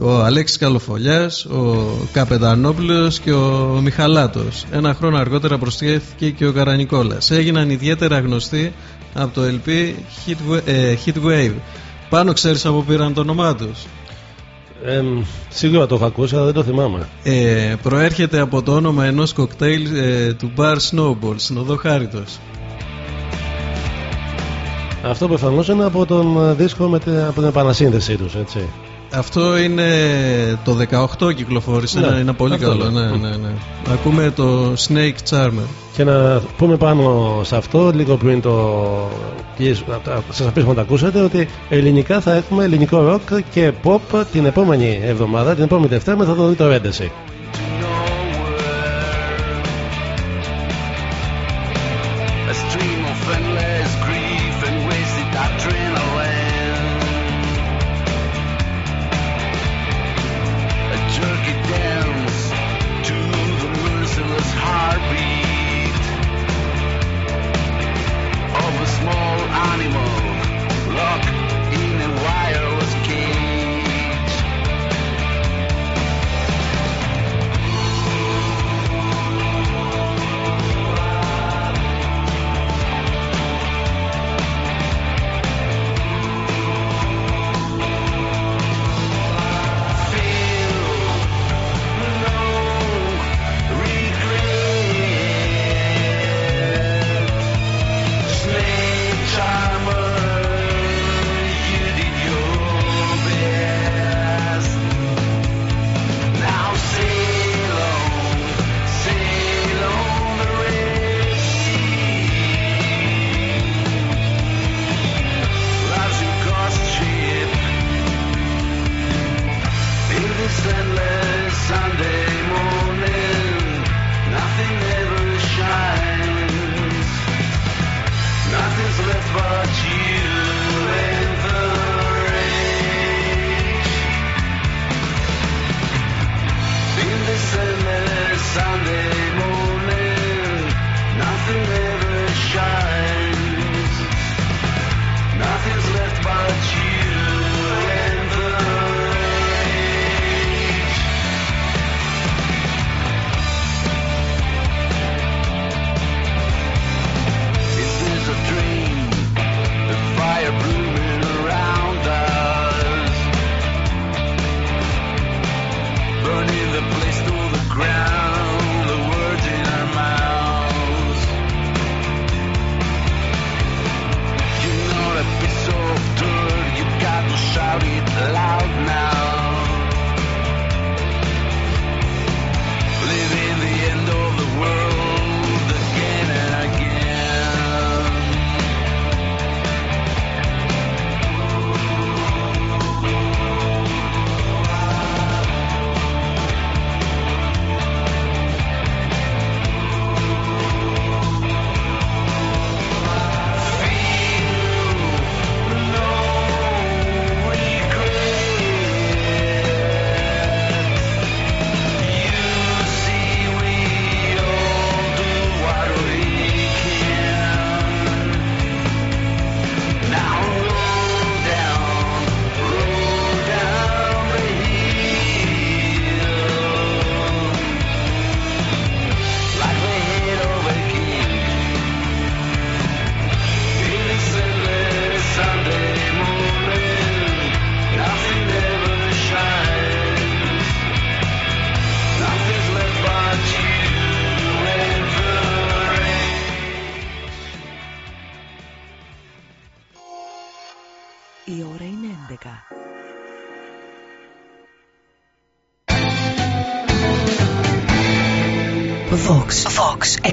Ο Αλέξης Καλοφολιάς, ο Καπετανόπουλος και ο Μιχαλάτος. Ένα χρόνο αργότερα προσθέθηκε και ο Καρανικόλας. Έγιναν ιδιαίτερα γνωστοί από το LP Hit, ε, Hit Wave. Πάνω ξέρεις από πήραν το όνομά τους; Ε, σίγουρα το έχω ακούσει, αλλά δεν το θυμάμαι. Ε, προέρχεται από το όνομα ενός κοκτέιλ ε, του Bar Snowball στην οδό Χάριτος. Αυτό προφανώ είναι από τον ε, δίσκο με την, από την επανασύνδεσή τους, έτσι. Αυτό είναι το 18 κυκλοφόρησε, Ναι, είναι, είναι πολύ αυτό καλό. λέω. Ναι, ναι, ναι. Ακούμε το Snake Charmer. Και να πούμε πάνω σε αυτό, λίγο πριν το. Σας αφήσουμε να το ακούσετε, ότι ελληνικά θα έχουμε ελληνικό ροκ και pop την επόμενη εβδομάδα, την επόμενη Δευτέρα, με θα το δει το Ρέντεση.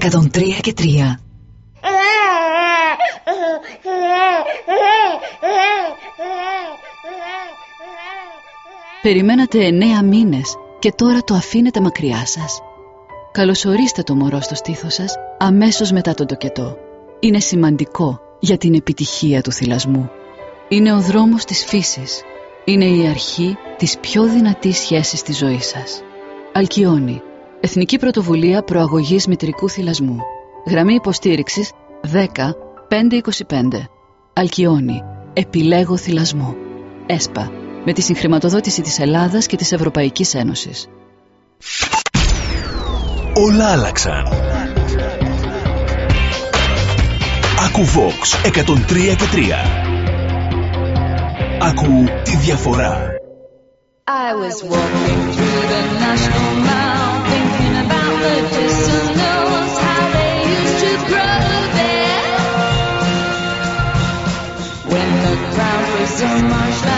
103 και 3. Περιμένατε εννέα μήνες και τώρα το αφήνετε μακριά σας. Καλωσορίστε το μωρό στο στήθο σας αμέσως μετά τον τοκετό. Είναι σημαντικό για την επιτυχία του θυλασμού. Είναι ο δρόμος της φύσης. Είναι η αρχή της πιο δυνατής σχέσης της ζωής σας. Αλκιόνι. Εθνική Πρωτοβουλία Προαγωγής Μητρικού Θυλασμού. Γραμμή υποστήριξης 10 525. Αλκιόνι. Επιλέγω θυλασμό. ΕΣΠΑ. Με τη συγχρηματοδότηση της Ελλάδας και της Ευρωπαϊκής Ένωσης. Όλα άλλαξαν. Ακού Vox 103 και 3. Ακού τη διαφορά. I was walking through the National Mall, so much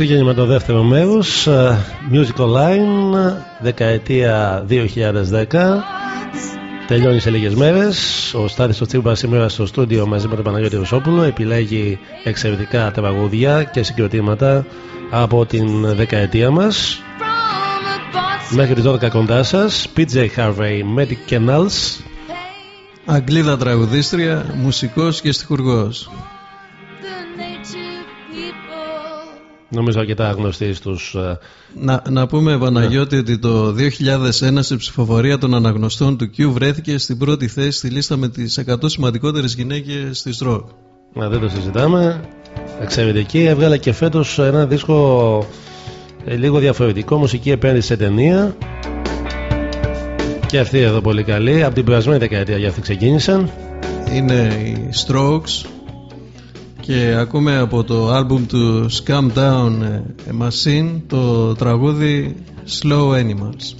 Ξεκινάμε το δεύτερο μέρος ε, Music Online Δεκαετία 2010 Τελειώνει σε λίγες μέρες. Ο Στάθης ο Τσίμπας σήμερα στο στούντιο μαζί με τον Παναγιώτη Ρουσόπουλο Επιλέγει εξαιρετικά τραγούδια και συγκροτήματα Από την δεκαετία μας. Μέχρι τις 12 κοντά σας PJ Harvey, Medic Canals. Αγγλίδα τραγουδίστρια, μουσικός και στιχουργός. Νομίζω αρκετά γνωστοί στους ε, Να, να πούμε, Παναγιώτη, ότι το 2001 σε ψηφοφορία των αναγνωστών του Q βρέθηκε στην πρώτη θέση στη λίστα με τις 100 σημαντικότερες γυναίκες της ροκ. Να δεν το συζητάμε. Εξαιρετική. Έβγαλε και φέτος ένα δίσκο ε, λίγο διαφορετικό. Μουσική επένδυση σε ταινία. Και αυτή εδώ πολύ καλή. Από την περασμένη δεκαετία για αυτή ξεκίνησαν. Είναι οι Strokes και ακούμε από το άλμπουμ του Scam Down ε, a Machine το τραγούδι Slow Animals.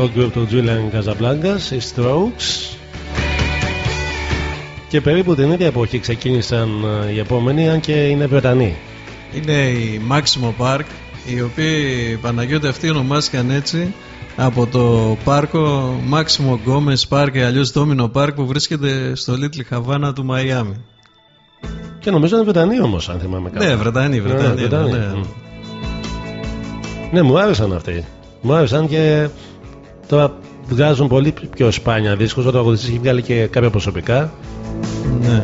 Το group του Julian Casablancas, οι Strokes. Και περίπου την ίδια εποχή ξεκίνησαν ε, οι επόμενοι, αν και είναι Βρετανοί. Είναι η Maximo Park, οι οποίοι Παναγιώτη αυτοί ονομάστηκαν έτσι από το πάρκο Maximo Gomez Park ή αλλιώς Domino Park που βρίσκεται στο Little Havana του Μαϊάμι. Και νομίζω είναι Βρετανοί όμως, αν θυμάμαι καλά. Ναι, Βρετανοί, Βρετανοί, Βρετανοί. ναι. Μμ. Ναι, μου άρεσαν αυτοί. Μου άρεσαν και τώρα βγάζουν πολύ πιο σπάνια δίσκους. Ο τραγουδιστής έχει βγάλει και κάποια προσωπικά. Ναι.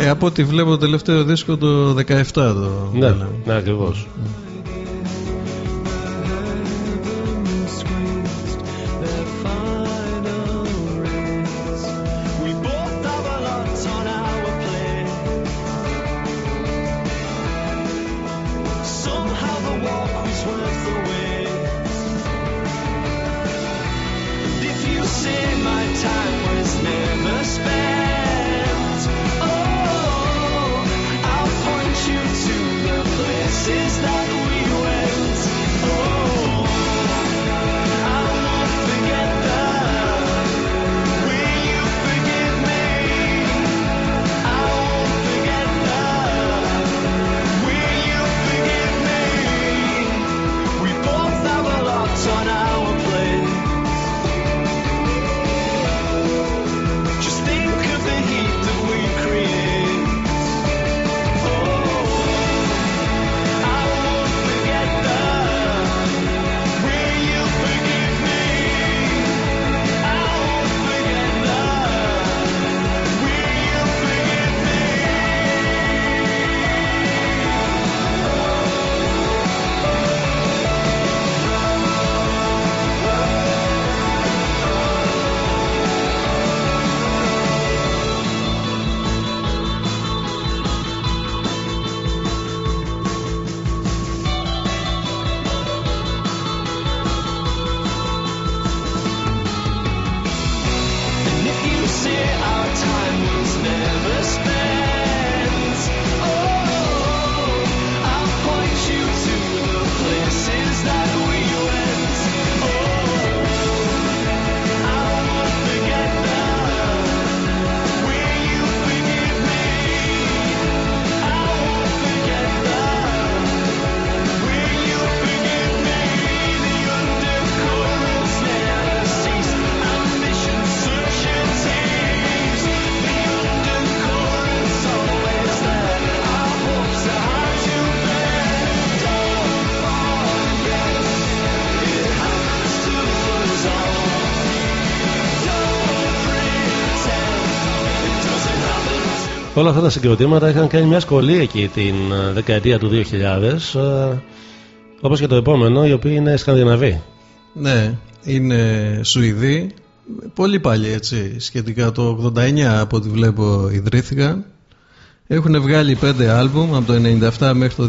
Ε, από ό,τι βλέπω το τελευταίο δίσκο το 17 το Ναι, βγάλαμε. ναι ακριβώς. We Όλα αυτά τα συγκροτήματα είχαν κάνει μια σχολή εκεί την ε, δεκαετία του 2000. ε, Όπως και το επόμενο, οι οποίοι είναι Σκανδιναβοί. Ναι, είναι Σουηδοί. Πολύ παλιοί έτσι, σχετικά το 89 από ό,τι βλέπω ιδρύθηκαν. Έχουν βγάλει πέντε άλμπουμ από το 97 μέχρι το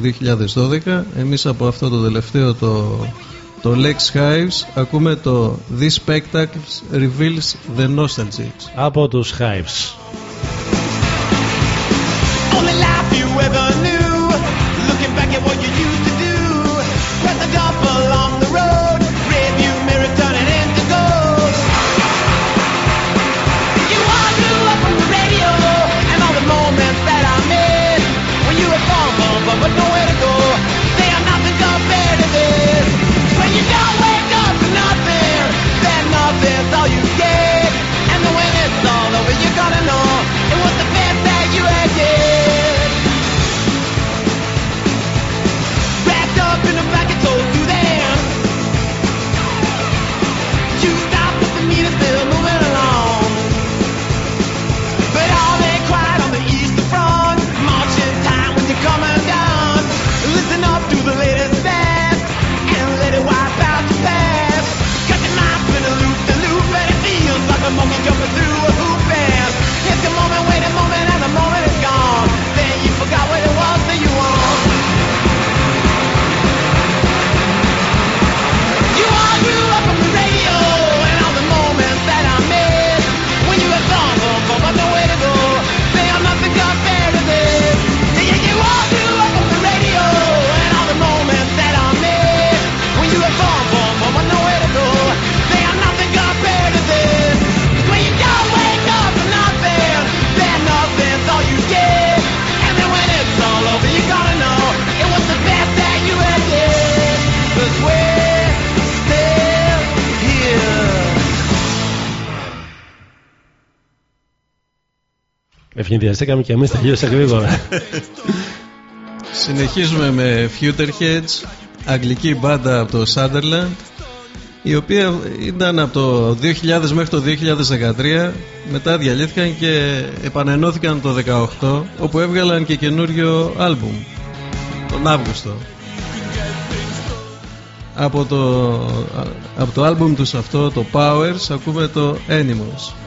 2012. Εμείς από αυτό το τελευταίο το, το Lex Hives ακούμε το This Spectacles Reveals the Nostalgics. Από τους Hives. Only life you ever knew. Looking back at what you used to do. Press a double Ευνηδιαστήκαμε και εμείς τελείωσε γρήγορα. Συνεχίζουμε με Futureheads, αγγλική μπάντα από το Sunderland, η οποία ήταν από το 2000 μέχρι το 2013, μετά διαλύθηκαν και επανενώθηκαν το 2018, όπου έβγαλαν και καινούριο άλμπουμ, τον Αύγουστο. Από το, από το άλμπουμ τους αυτό, το Powers, ακούμε το Animals.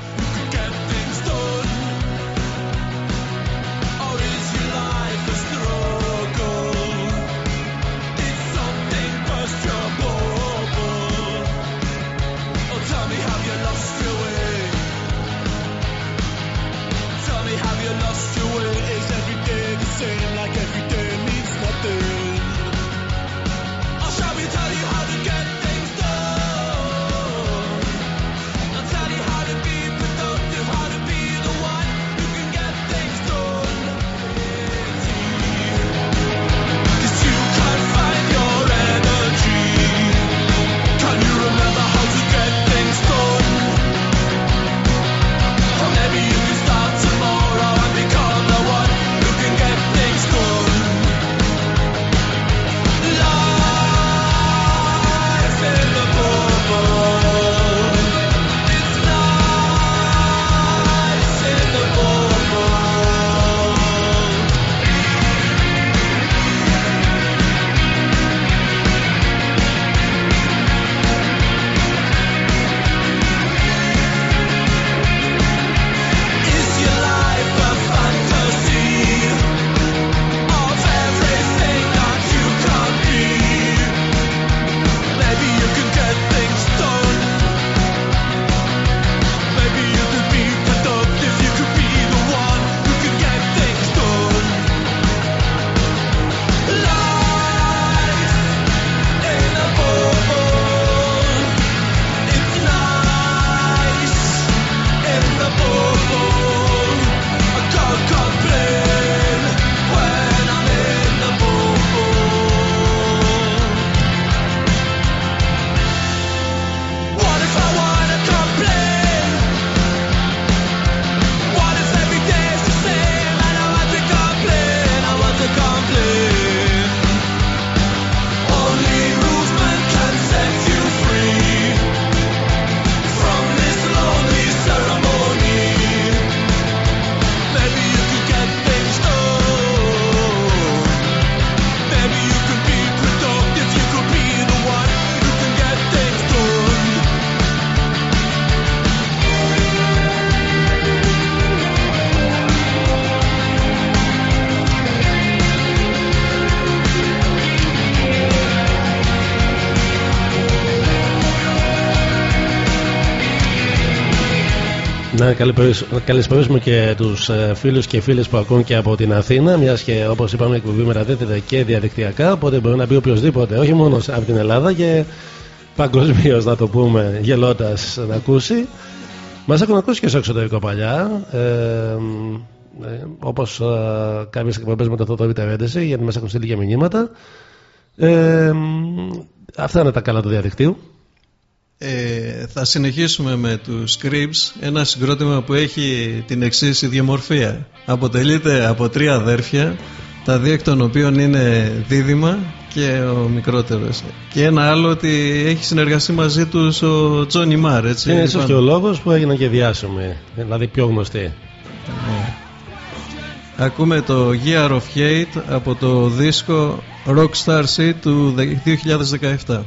Καλησπέρισουμε και τους φίλους και φίλες που ακούν και από την Αθήνα, μιας και όπως είπαμε η εκπομπή μεταδίδεται και διαδικτυακά. Οπότε μπορεί να μπει οποιοδήποτε, όχι μόνος από την Ελλάδα και παγκοσμίως να το πούμε, γελώντας να ακούσει. Μας έχουν ακούσει και στο εξωτερικό παλιά. Ε, ε, Όπως ε, κάποιες εκπομπές με το Θόδωρο Β' γιατί μας έχουν στείλει και μηνύματα. Ε, αυτά είναι τα καλά του διαδικτύου. Ε, θα συνεχίσουμε με τους Cribs, ένα συγκρότημα που έχει την εξής ιδιομορφία. Αποτελείται από τρία αδέρφια, τα δύο εκ των οποίων είναι δίδυμα και ο μικρότερος. Και ένα άλλο ότι έχει συνεργαστεί μαζί τους ο Τζόνι Μάρ, έτσι. Είναι Λοιπόν, ίσω και ο λόγο που έγιναν και διάσημοι, δηλαδή πιο γνωστοί. Ακούμε το Year of Hate από το δίσκο Rockstar C του 2017.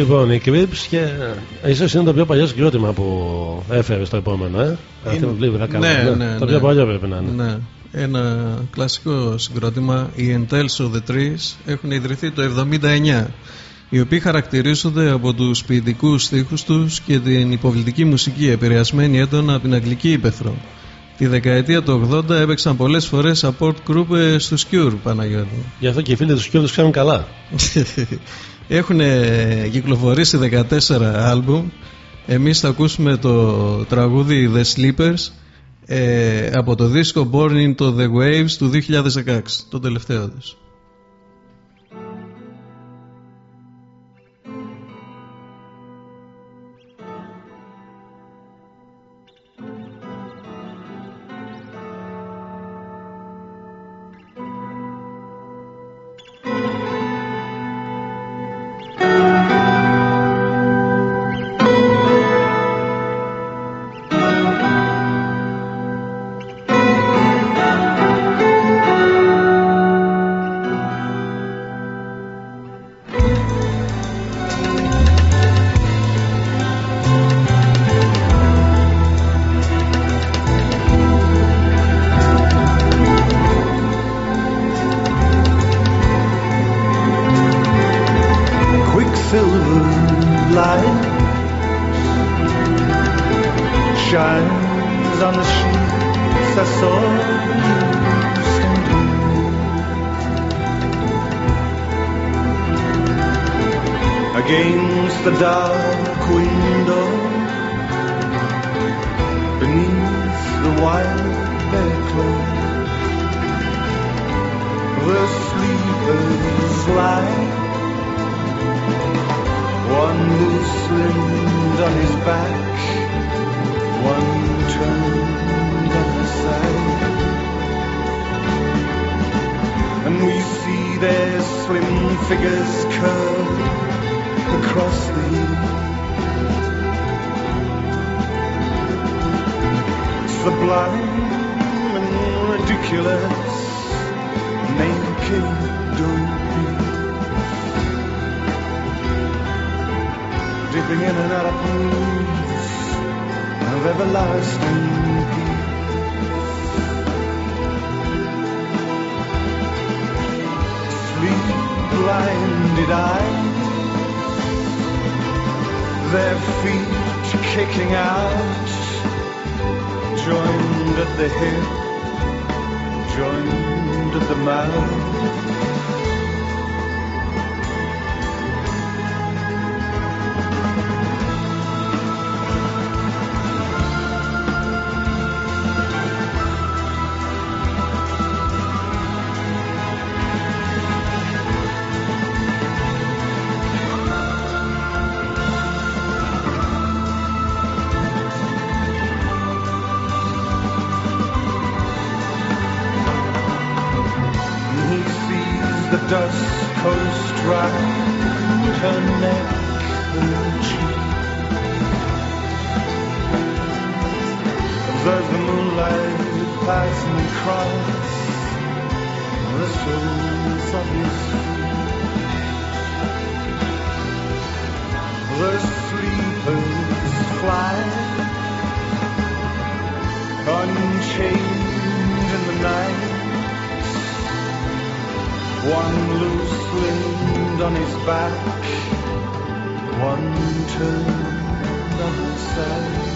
Λοιπόν, οι Crips και ίσως είναι το πιο παλιό συγκρότημα που έφερε στο επόμενο, ε. Αυτή Είναι- με λίγο θα κάνω. Ναι, ναι, Το ναι. πιο παλιό πρέπει να είναι. Ναι. Ένα κλασικό συγκρότημα, οι Entels of the Trees, έχουν ιδρυθεί το 79 οι οποίοι χαρακτηρίζονται από τους ποιητικούς στίχους τους και την υποβλητική μουσική επηρεασμένη έντονα από την αγγλική ύπεθρο. Τη δεκαετία του 80 έπαιξαν πολλές φορές support group ε, στους Cure, Παναγιώτη. Γι' αυτό και οι φίλοι τους Cure τους ξέρουν καλά. (laughs) Έχουν ε, κυκλοφορήσει 14 άλμπουμ. Εμείς θα ακούσουμε το τραγούδι The Sleepers ε, από το δίσκο Born into the Waves του 2016, το τελευταίο τους. One loose limbed on his back, one turned on his side.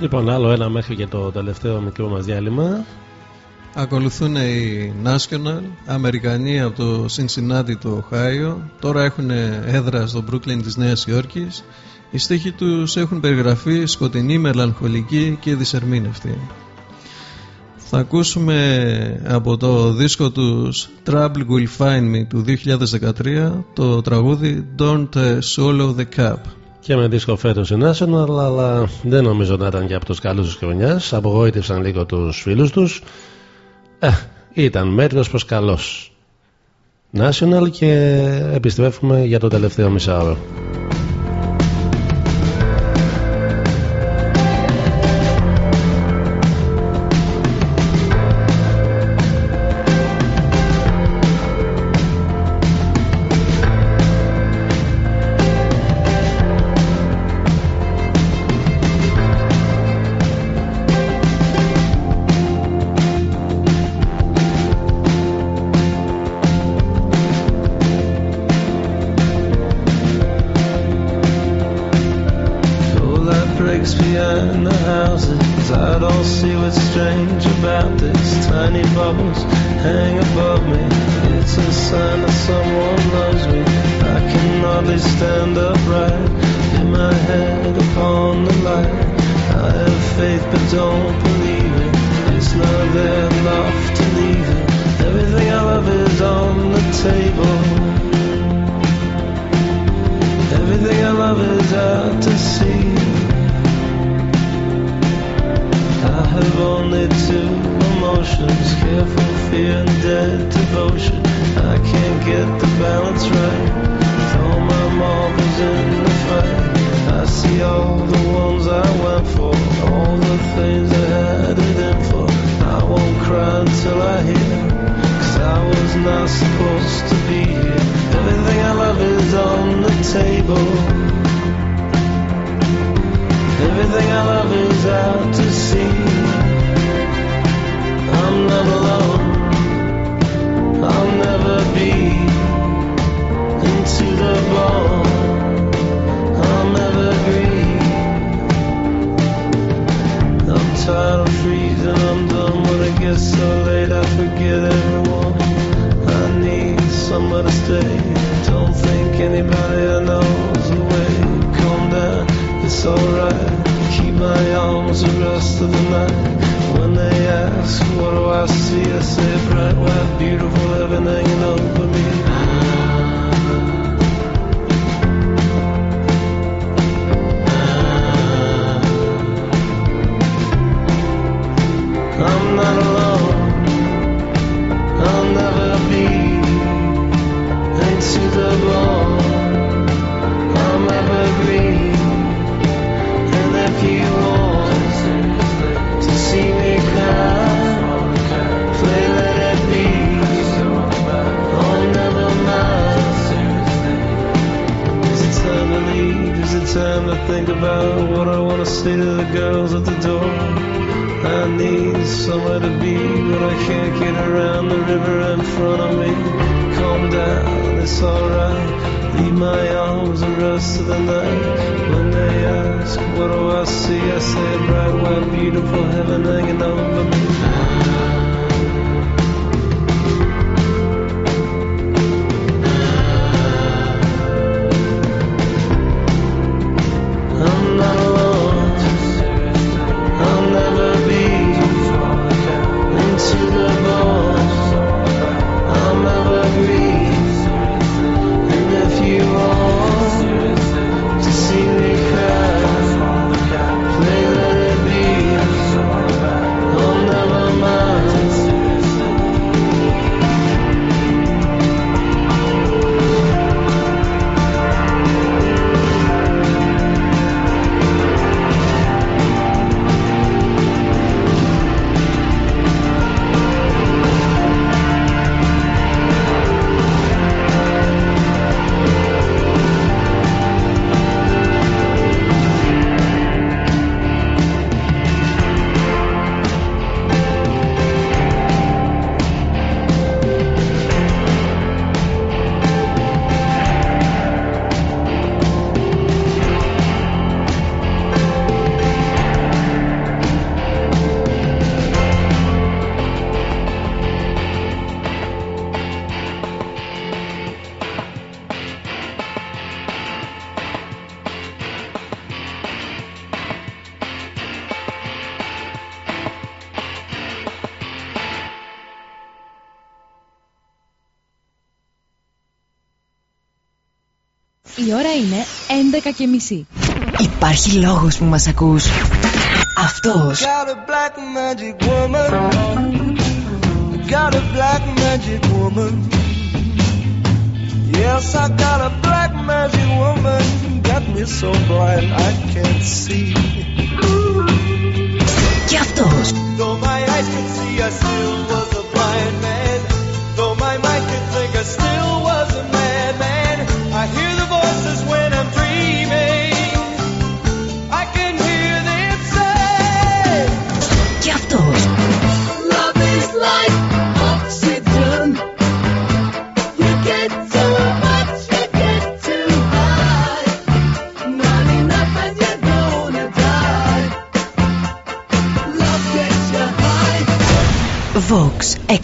Λοιπόν, άλλο ένα μέχρι και το τελευταίο μικρό μας διάλειμμα. Ακολουθούν οι National, Αμερικανοί από το Cincinnati του Ohio. Τώρα έχουν έδρα στο Brooklyn της Νέας Υόρκης. Οι στίχοι τους έχουν περιγραφεί σκοτεινή, μελαγχολική και δυσερμήνευτη. Θα ακούσουμε από το δίσκο τους Trouble Will Find Me του 2013 το τραγούδι Don't uh, Swallow the Cup. Και με δίσκο φέτος η National, αλλά δεν νομίζω να ήταν και από τους καλούς της χρονιάς. Απογοήτευσαν λίγο τους φίλους τους. Ε, ήταν μέτριο προς καλός. National και επιστρέφουμε για το τελευταίο μισάωρο. sand right where beautiful heaven hanging over me. και μισή. Υπάρχει λόγος που μας ακούς. Αυτός. Yes, I got a black magic woman. Got me so blind Και αυτός.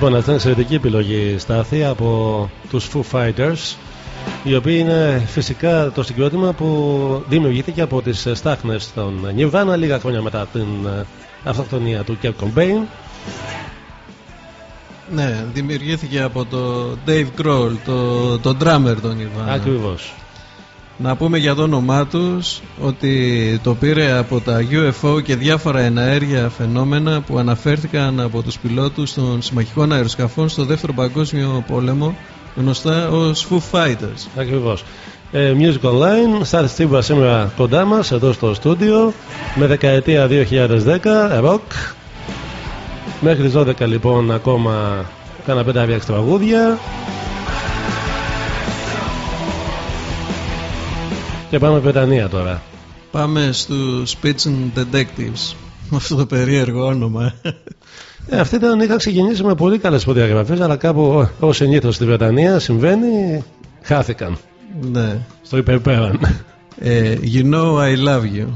Λοιπόν, αυτή είναι εξαιρετική επιλογή στάθη από τους Foo Fighters οι οποίοι είναι φυσικά το συγκρότημα που δημιουργήθηκε από τις στάχνες των Nirvana λίγα χρόνια μετά την ε, αυτοκτονία του Kurt Cobain ναι, δημιουργήθηκε από τον Dave Grohl, τον το drummer των Nirvana. Ακριβώς. Να πούμε για το όνομά τους ότι το πήρε από τα UFO και διάφορα εναέρια φαινόμενα που αναφέρθηκαν από τους πιλότους των συμμαχικών αεροσκαφών στο δεύτερο παγκόσμιο πόλεμο γνωστά ως Foo Fighters. Ακριβώς. Ε, Music Online, Star Steve σήμερα κοντά μας εδώ στο στούντιο με δεκαετία 2010, rock. Ε, Μέχρι 12 λοιπόν ακόμα κάνα πέντε άβιαξ τραγούδια. Και πάμε Βρετανία τώρα. Πάμε στους Pitch Detectives. Με αυτό το περίεργο όνομα. Ε, αυτοί ήταν, είχαν ξεκινήσει με πολύ καλές προδιαγραφές αλλά κάπου όπως συνήθως στη Βρετανία συμβαίνει, χάθηκαν. ναι. Στο υπερπέραν. Ε, you know I love you.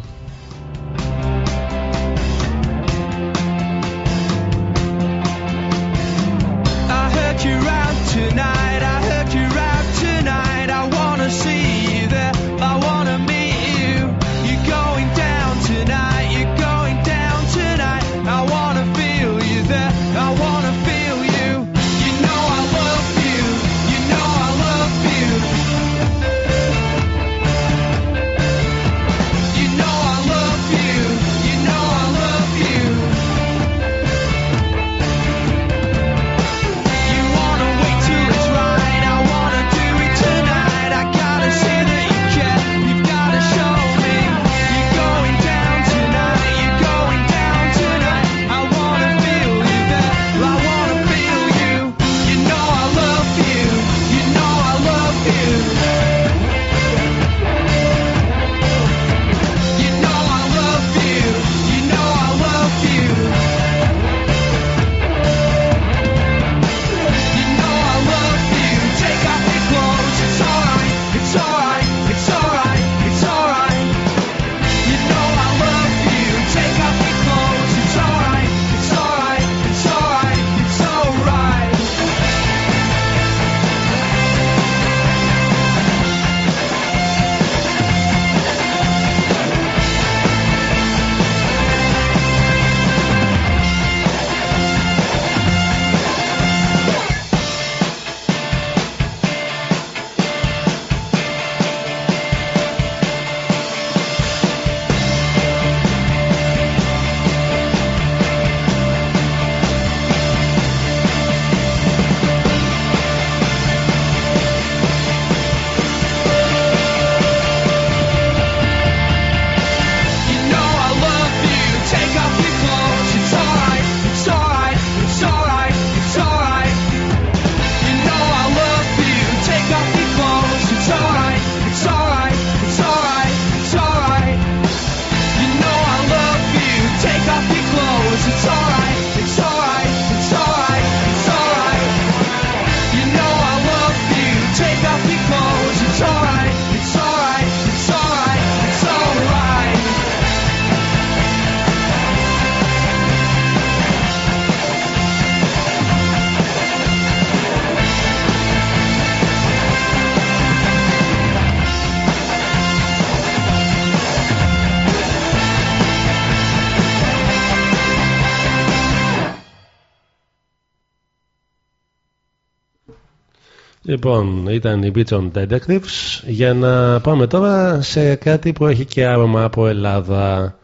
Λοιπόν, ήταν οι Beach on Detectives για να πάμε τώρα σε κάτι που έχει και άρωμα από Ελλάδα.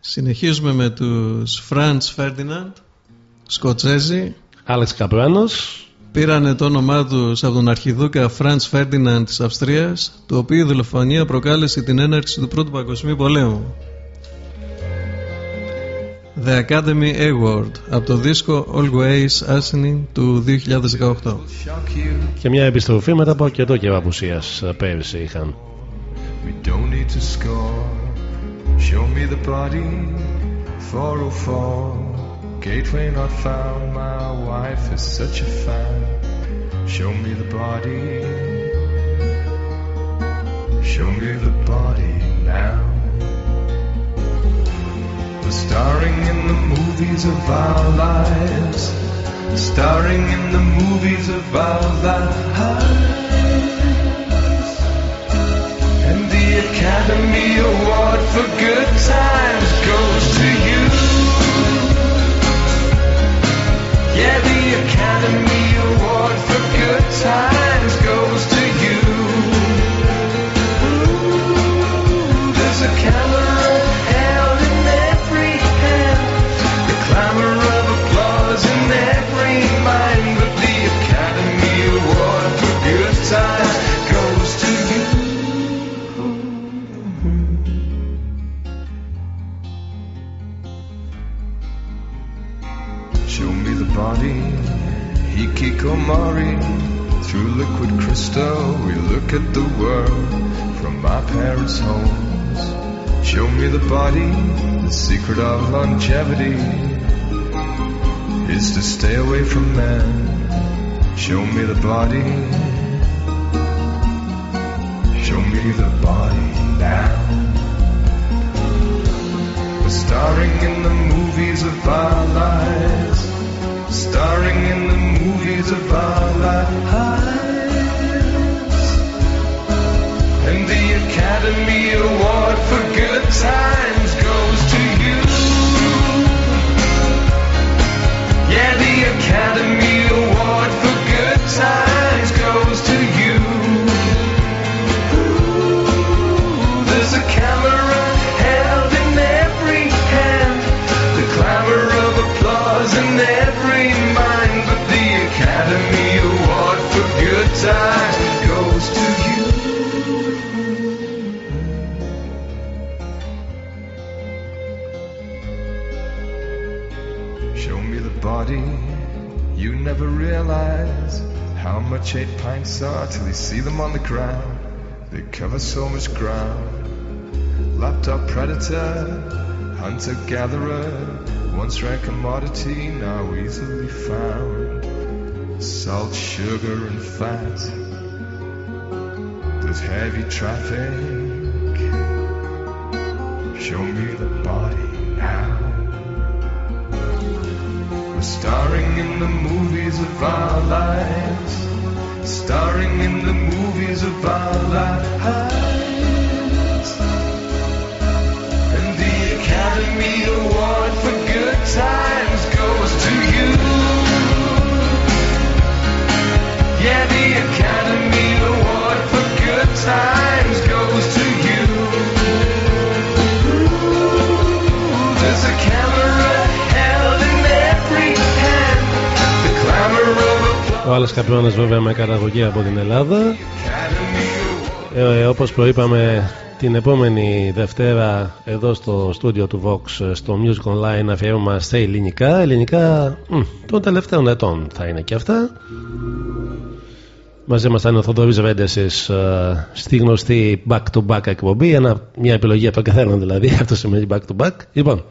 Συνεχίζουμε με τους Franz Ferdinand, Σκοτσέζοι. Άλεξ Καπράνος. Πήρανε το όνομά τους από τον αρχιδούκα Franz Ferdinand της Αυστρίας, του οποίου η δολοφονία προκάλεσε την έναρξη του Πρώτου Παγκοσμίου Πολέμου. The Academy Award από το δίσκο Always Asking του 2018. Και μια επιστροφή μετά από αρκετό καιρό απουσίας ε, πέρυσι είχαν. We don't need to score. Show me the body. 404. Gateway not found. My wife is such a fan. Show me the body. Show me the body now. We're starring in the movies of our lives. Starring in the movies of our lives. And the Academy Award for Good Times goes to you. Yeah, the Academy Award for Good Times goes to you. Ooh, there's a Through liquid crystal, we look at the world from our parents' homes. Show me the body, the secret of longevity is to stay away from men. Show me the body, show me the body now. We're starring in the movies of our lives, starring in the movies of our lives. And the Academy Award for Good Times goes to you. Yeah, the Academy Award for Good Times how much eight pints are till you see them on the ground. They cover so much ground. Laptop predator, hunter gatherer, once rare commodity, now easily found. Salt, sugar, and fat. There's heavy traffic. Show me the body now. Starring in the movies of our lives, starring in the movies of our lives. And the Academy Award for Good Times goes to you. Yeah, the Academy Award for Good Times Ο Άλλος Καπρόνας βέβαια με καταγωγή από την Ελλάδα. Ε, όπως προείπαμε την επόμενη Δευτέρα εδώ στο στούντιο του Vox στο Music Online αφιέρωμα στα ελληνικά. Ελληνικά μ, των τελευταίων ετών θα είναι και αυτά. Μαζί μας θα είναι ο Θοδωρής Βέντεσης ε, στη γνωστή back to back εκπομπή. Ένα, μια επιλογή από τον καθέναν δηλαδή. (laughs) Αυτό σημαίνει back to back. Λοιπόν,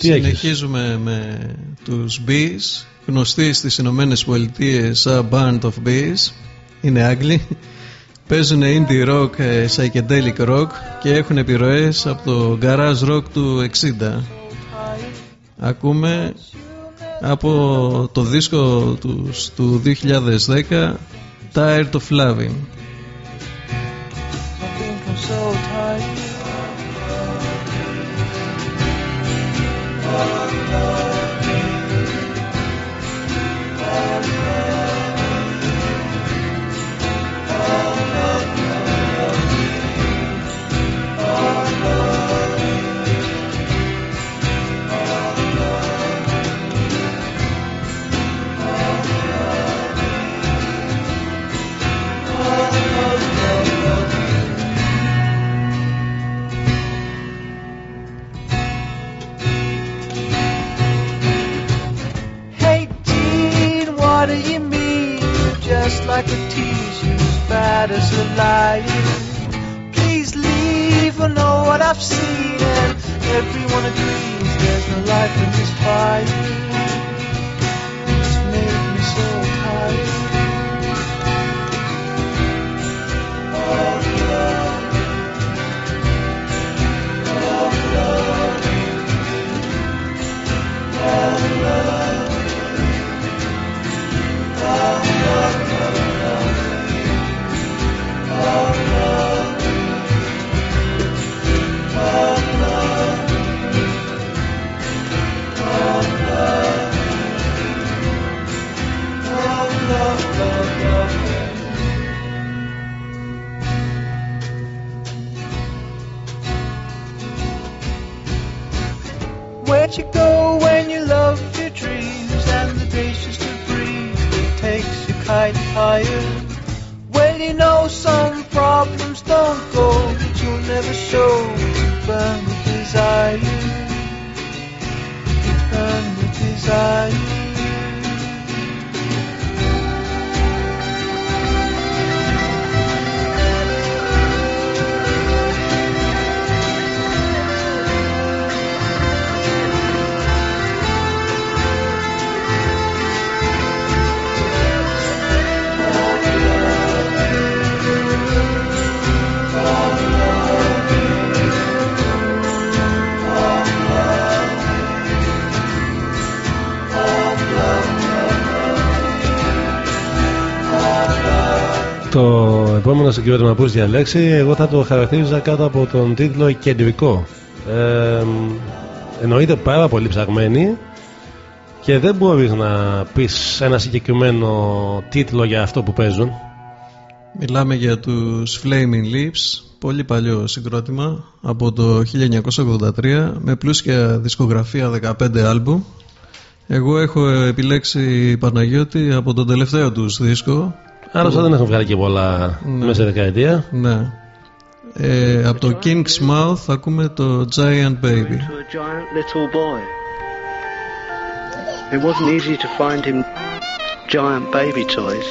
τι έχεις; Συνεχίζουμε με τους Bees, γνωστοί στις Ηνωμένες Πολιτείες σαν Band of Bees. Είναι Άγγλοι. Παίζουν indie rock, ε, psychedelic rock και έχουν επιρροές από το garage rock του 60. Ακούμε από το δίσκο τους του 2010 Tired of Loving. Tease, you as bad as a lying. Please leave, I know what I've seen, and everyone agrees there's no life in this fire. Where'd you go when you love your dreams and the a breeze that takes you kind of higher? Well, you know some don't go, but you'll never show. Burn with desire. Επόμενος συγκρότημα που έχει διαλέξει, εγώ θα το χαρακτήριζα κάτω από τον τίτλο κεντρικό. Ε, εννοείται πάρα πολύ ψαγμένη και δεν μπορείς να πεις ένα συγκεκριμένο τίτλο για αυτό που παίζουν. Μιλάμε για τους Flaming Lips, πολύ παλιό συγκρότημα από το 1983 με πλούσια δισκογραφία 15 άλμπουμ. Εγώ έχω επιλέξει Παναγιώτη από τον τελευταίο τους δίσκο. Άλλωστε δεν έχουν βγάλει και πολλά Ναι. μέσα δεκαετία. Ναι. Ε, από το King's Mouth ακούμε το Giant Baby. to a giant little boy. It wasn't easy to find him giant baby toys.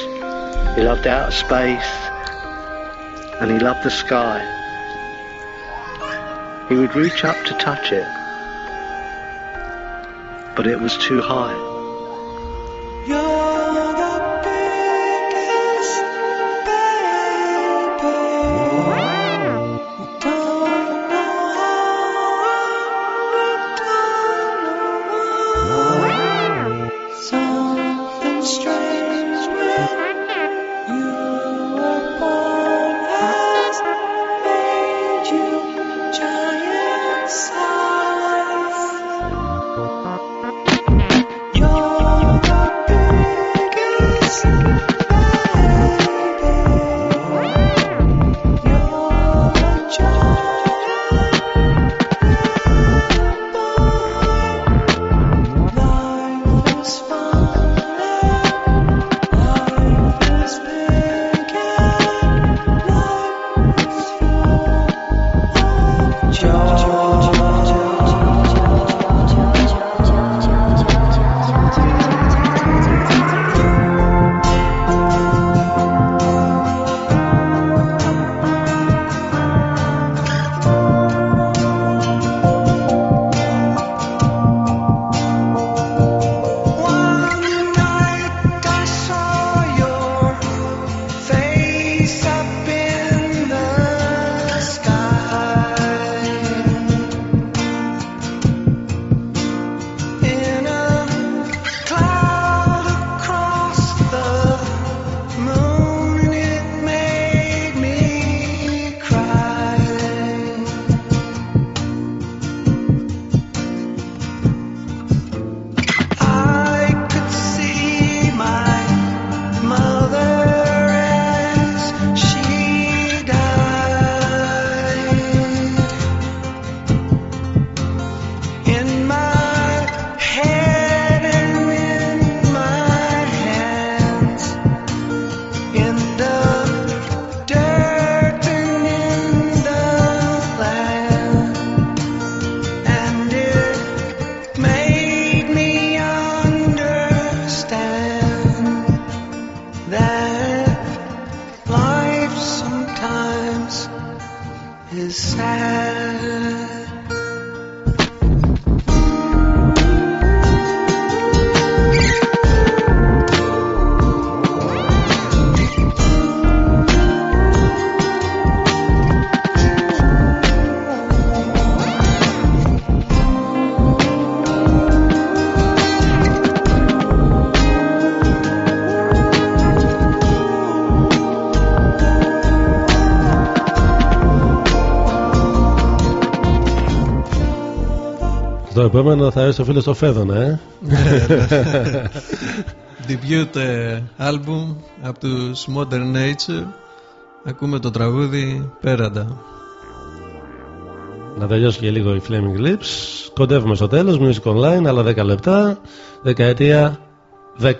He loved outer space and he loved the sky. He would reach up to touch it, but it was too high. Επόμενο θα έρθει ο φίλος το Φέδωνα, ε. Ναι, (laughs) ναι. Debut ε, album από τους Modern Nature ακούμε το τραγούδι Πέραντα Να τελειώσει και λίγο η Flaming Lips. Κοντεύουμε στο τέλος, Music Online, άλλα 10 λεπτά. Δεκαετία 10.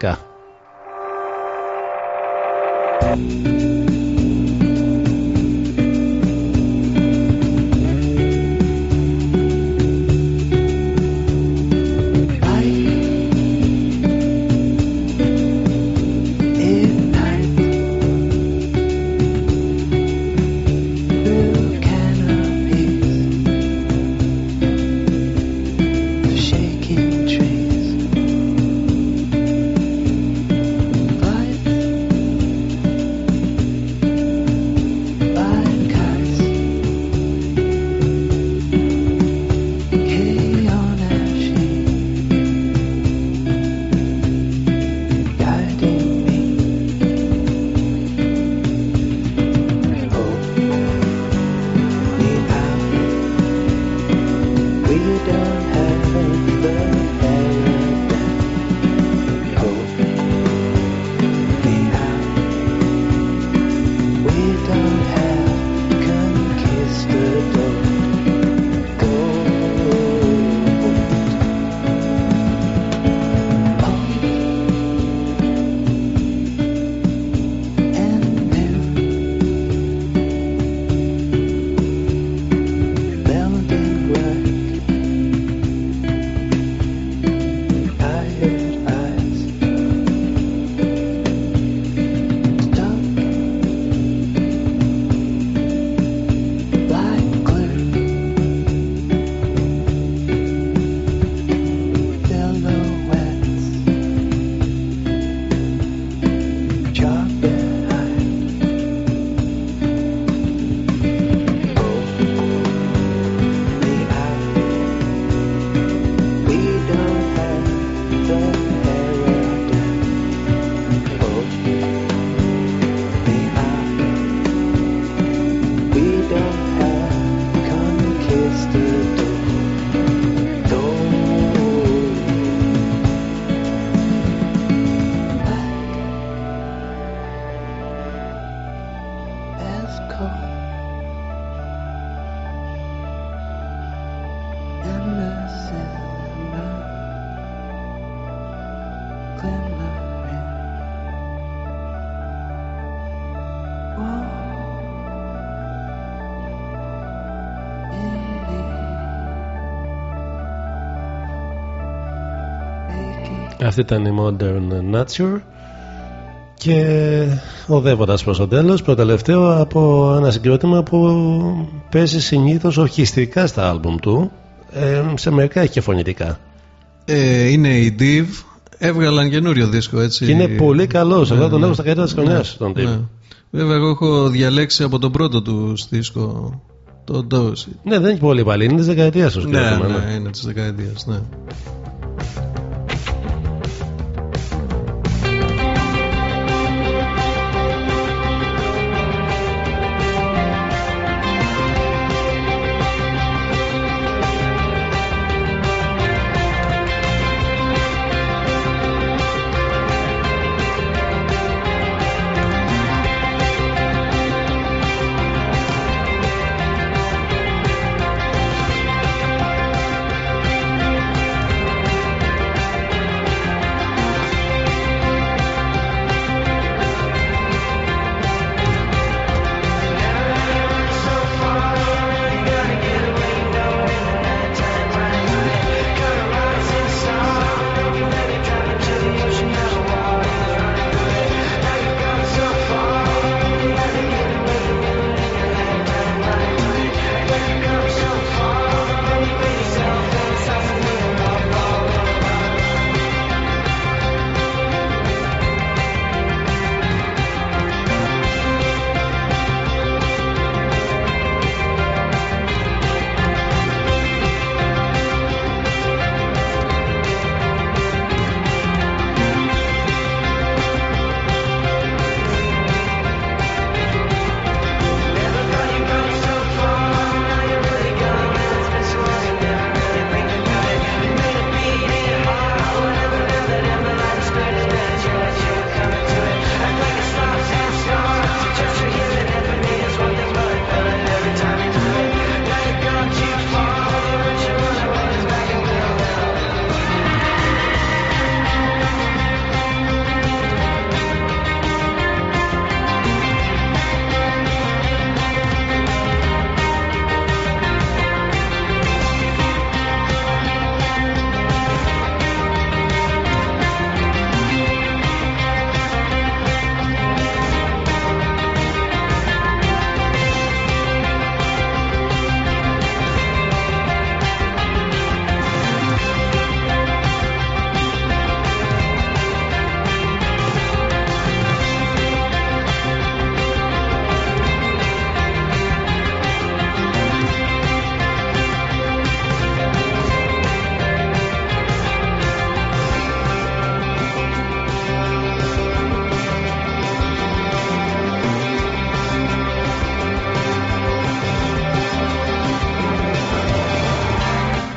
Ήταν η Modern Nature και οδεύοντας προς το τέλος, προτελευταίο από ένα συγκρότημα που παίζει συνήθως ορχιστρικά στα άλμπουμ του. Ε, σε μερικά έχει και φωνητικά. Ε, είναι η Div. Έβγαλαν καινούριο δίσκο έτσι. Και είναι πολύ καλός. Εγώ Ναι, τον ναι. έχω στα καλύτερα της χρονιάς. Ναι, Τον Div. ναι. Βέβαια, εγώ έχω διαλέξει από τον πρώτο του δίσκο το Dose. Ναι, δεν έχει πολύ πάλι. Είναι της δεκαετίας του. Ναι, ναι, είναι της δεκαετίας. Ναι.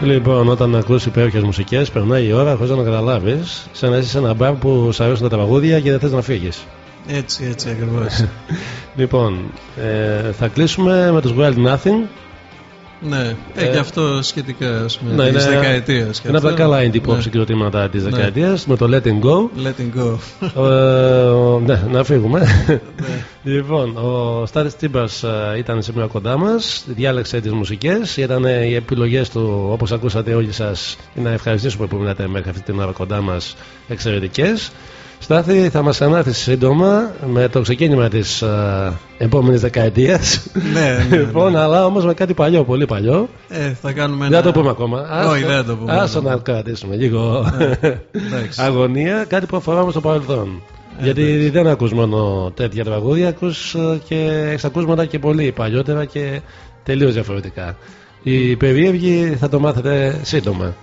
Λοιπόν, όταν ακούς υπέροχες μουσικές, περνάει η ώρα χωρίς να καταλάβεις. Σαν να είσαι σε ένα μπαρ που σου αρέσουν τα τραγούδια και δεν θες να φύγεις. Έτσι, έτσι ακριβώς. (laughs) λοιπόν, ε, θα κλείσουμε με τους Wild Nothing. ναι, ε, Ε, και αυτό σχετικά ας πούμε, Ναι, της είναι δεκαετίας και Ένα από τα αυτό. καλά indie pop Ναι. συγκροτήματα της Ναι. δεκαετίας με το Let It Go. Let it go. Ε, ναι, να φύγουμε. (laughs) λοιπόν, ο Στάρι Τίμπα ήταν σήμερα κοντά μας, διάλεξε τις μουσικές. Ήταν ε, οι επιλογές του, όπως ακούσατε όλοι σας, να ευχαριστήσουμε που μείνατε μέχρι αυτή την ώρα κοντά μας, εξαιρετικές. Στάθη, θα μας ανάρθεις σύντομα με το ξεκίνημα της επόμενης δεκαετίας. ναι, ναι, ναι. λοιπόν, αλλά όμως με κάτι παλιό, πολύ παλιό. Ε, θα κάνουμε Δεν ένα... θα το πούμε ακόμα. Όχι, δεν θα το πούμε. Άσο να κρατήσουμε λίγο Ναι, εντάξει. αγωνία, κάτι που αφορά στο παρελθόν. Ε, Γιατί δεν ακούς μόνο τέτοια τραγούδια, ακούς ε, και έχεις ακούσματα και πολύ παλιότερα και τελείως διαφορετικά. Οι περίεργοι θα το μάθετε σύντομα.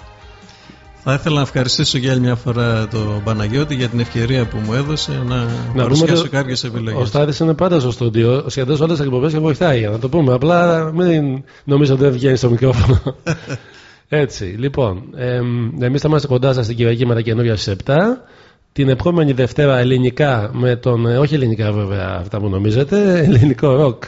Θα ήθελα να ευχαριστήσω για άλλη μια φορά τον Παναγιώτη για την ευκαιρία που μου έδωσε να, Να παρουσιάσω πούμε ότι κάποιες Ο επιλογές. Στάδης είναι πάντα στο στούντιο, σχεδόν σε όλες τις εκπομπές και βοηθάει, για να το πούμε. Απλά μην νομίζω ότι δεν βγαίνει στο μικρόφωνο. (laughs) Έτσι, λοιπόν, εμ, εμείς θα είμαστε κοντά σας την Κυριακή με τα καινούργια στις 7. Την επόμενη Δευτέρα ελληνικά με τον, ε, όχι ελληνικά βέβαια αυτά που νομίζετε, (laughs) ελληνικό ροκ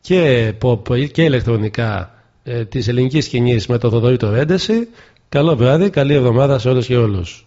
και pop και ηλεκτρονικά ε, της ελληνικής σκηνής με τον Θοδωρή το Ρέντεση. Καλό βράδυ, καλή εβδομάδα σε όλους και όλους.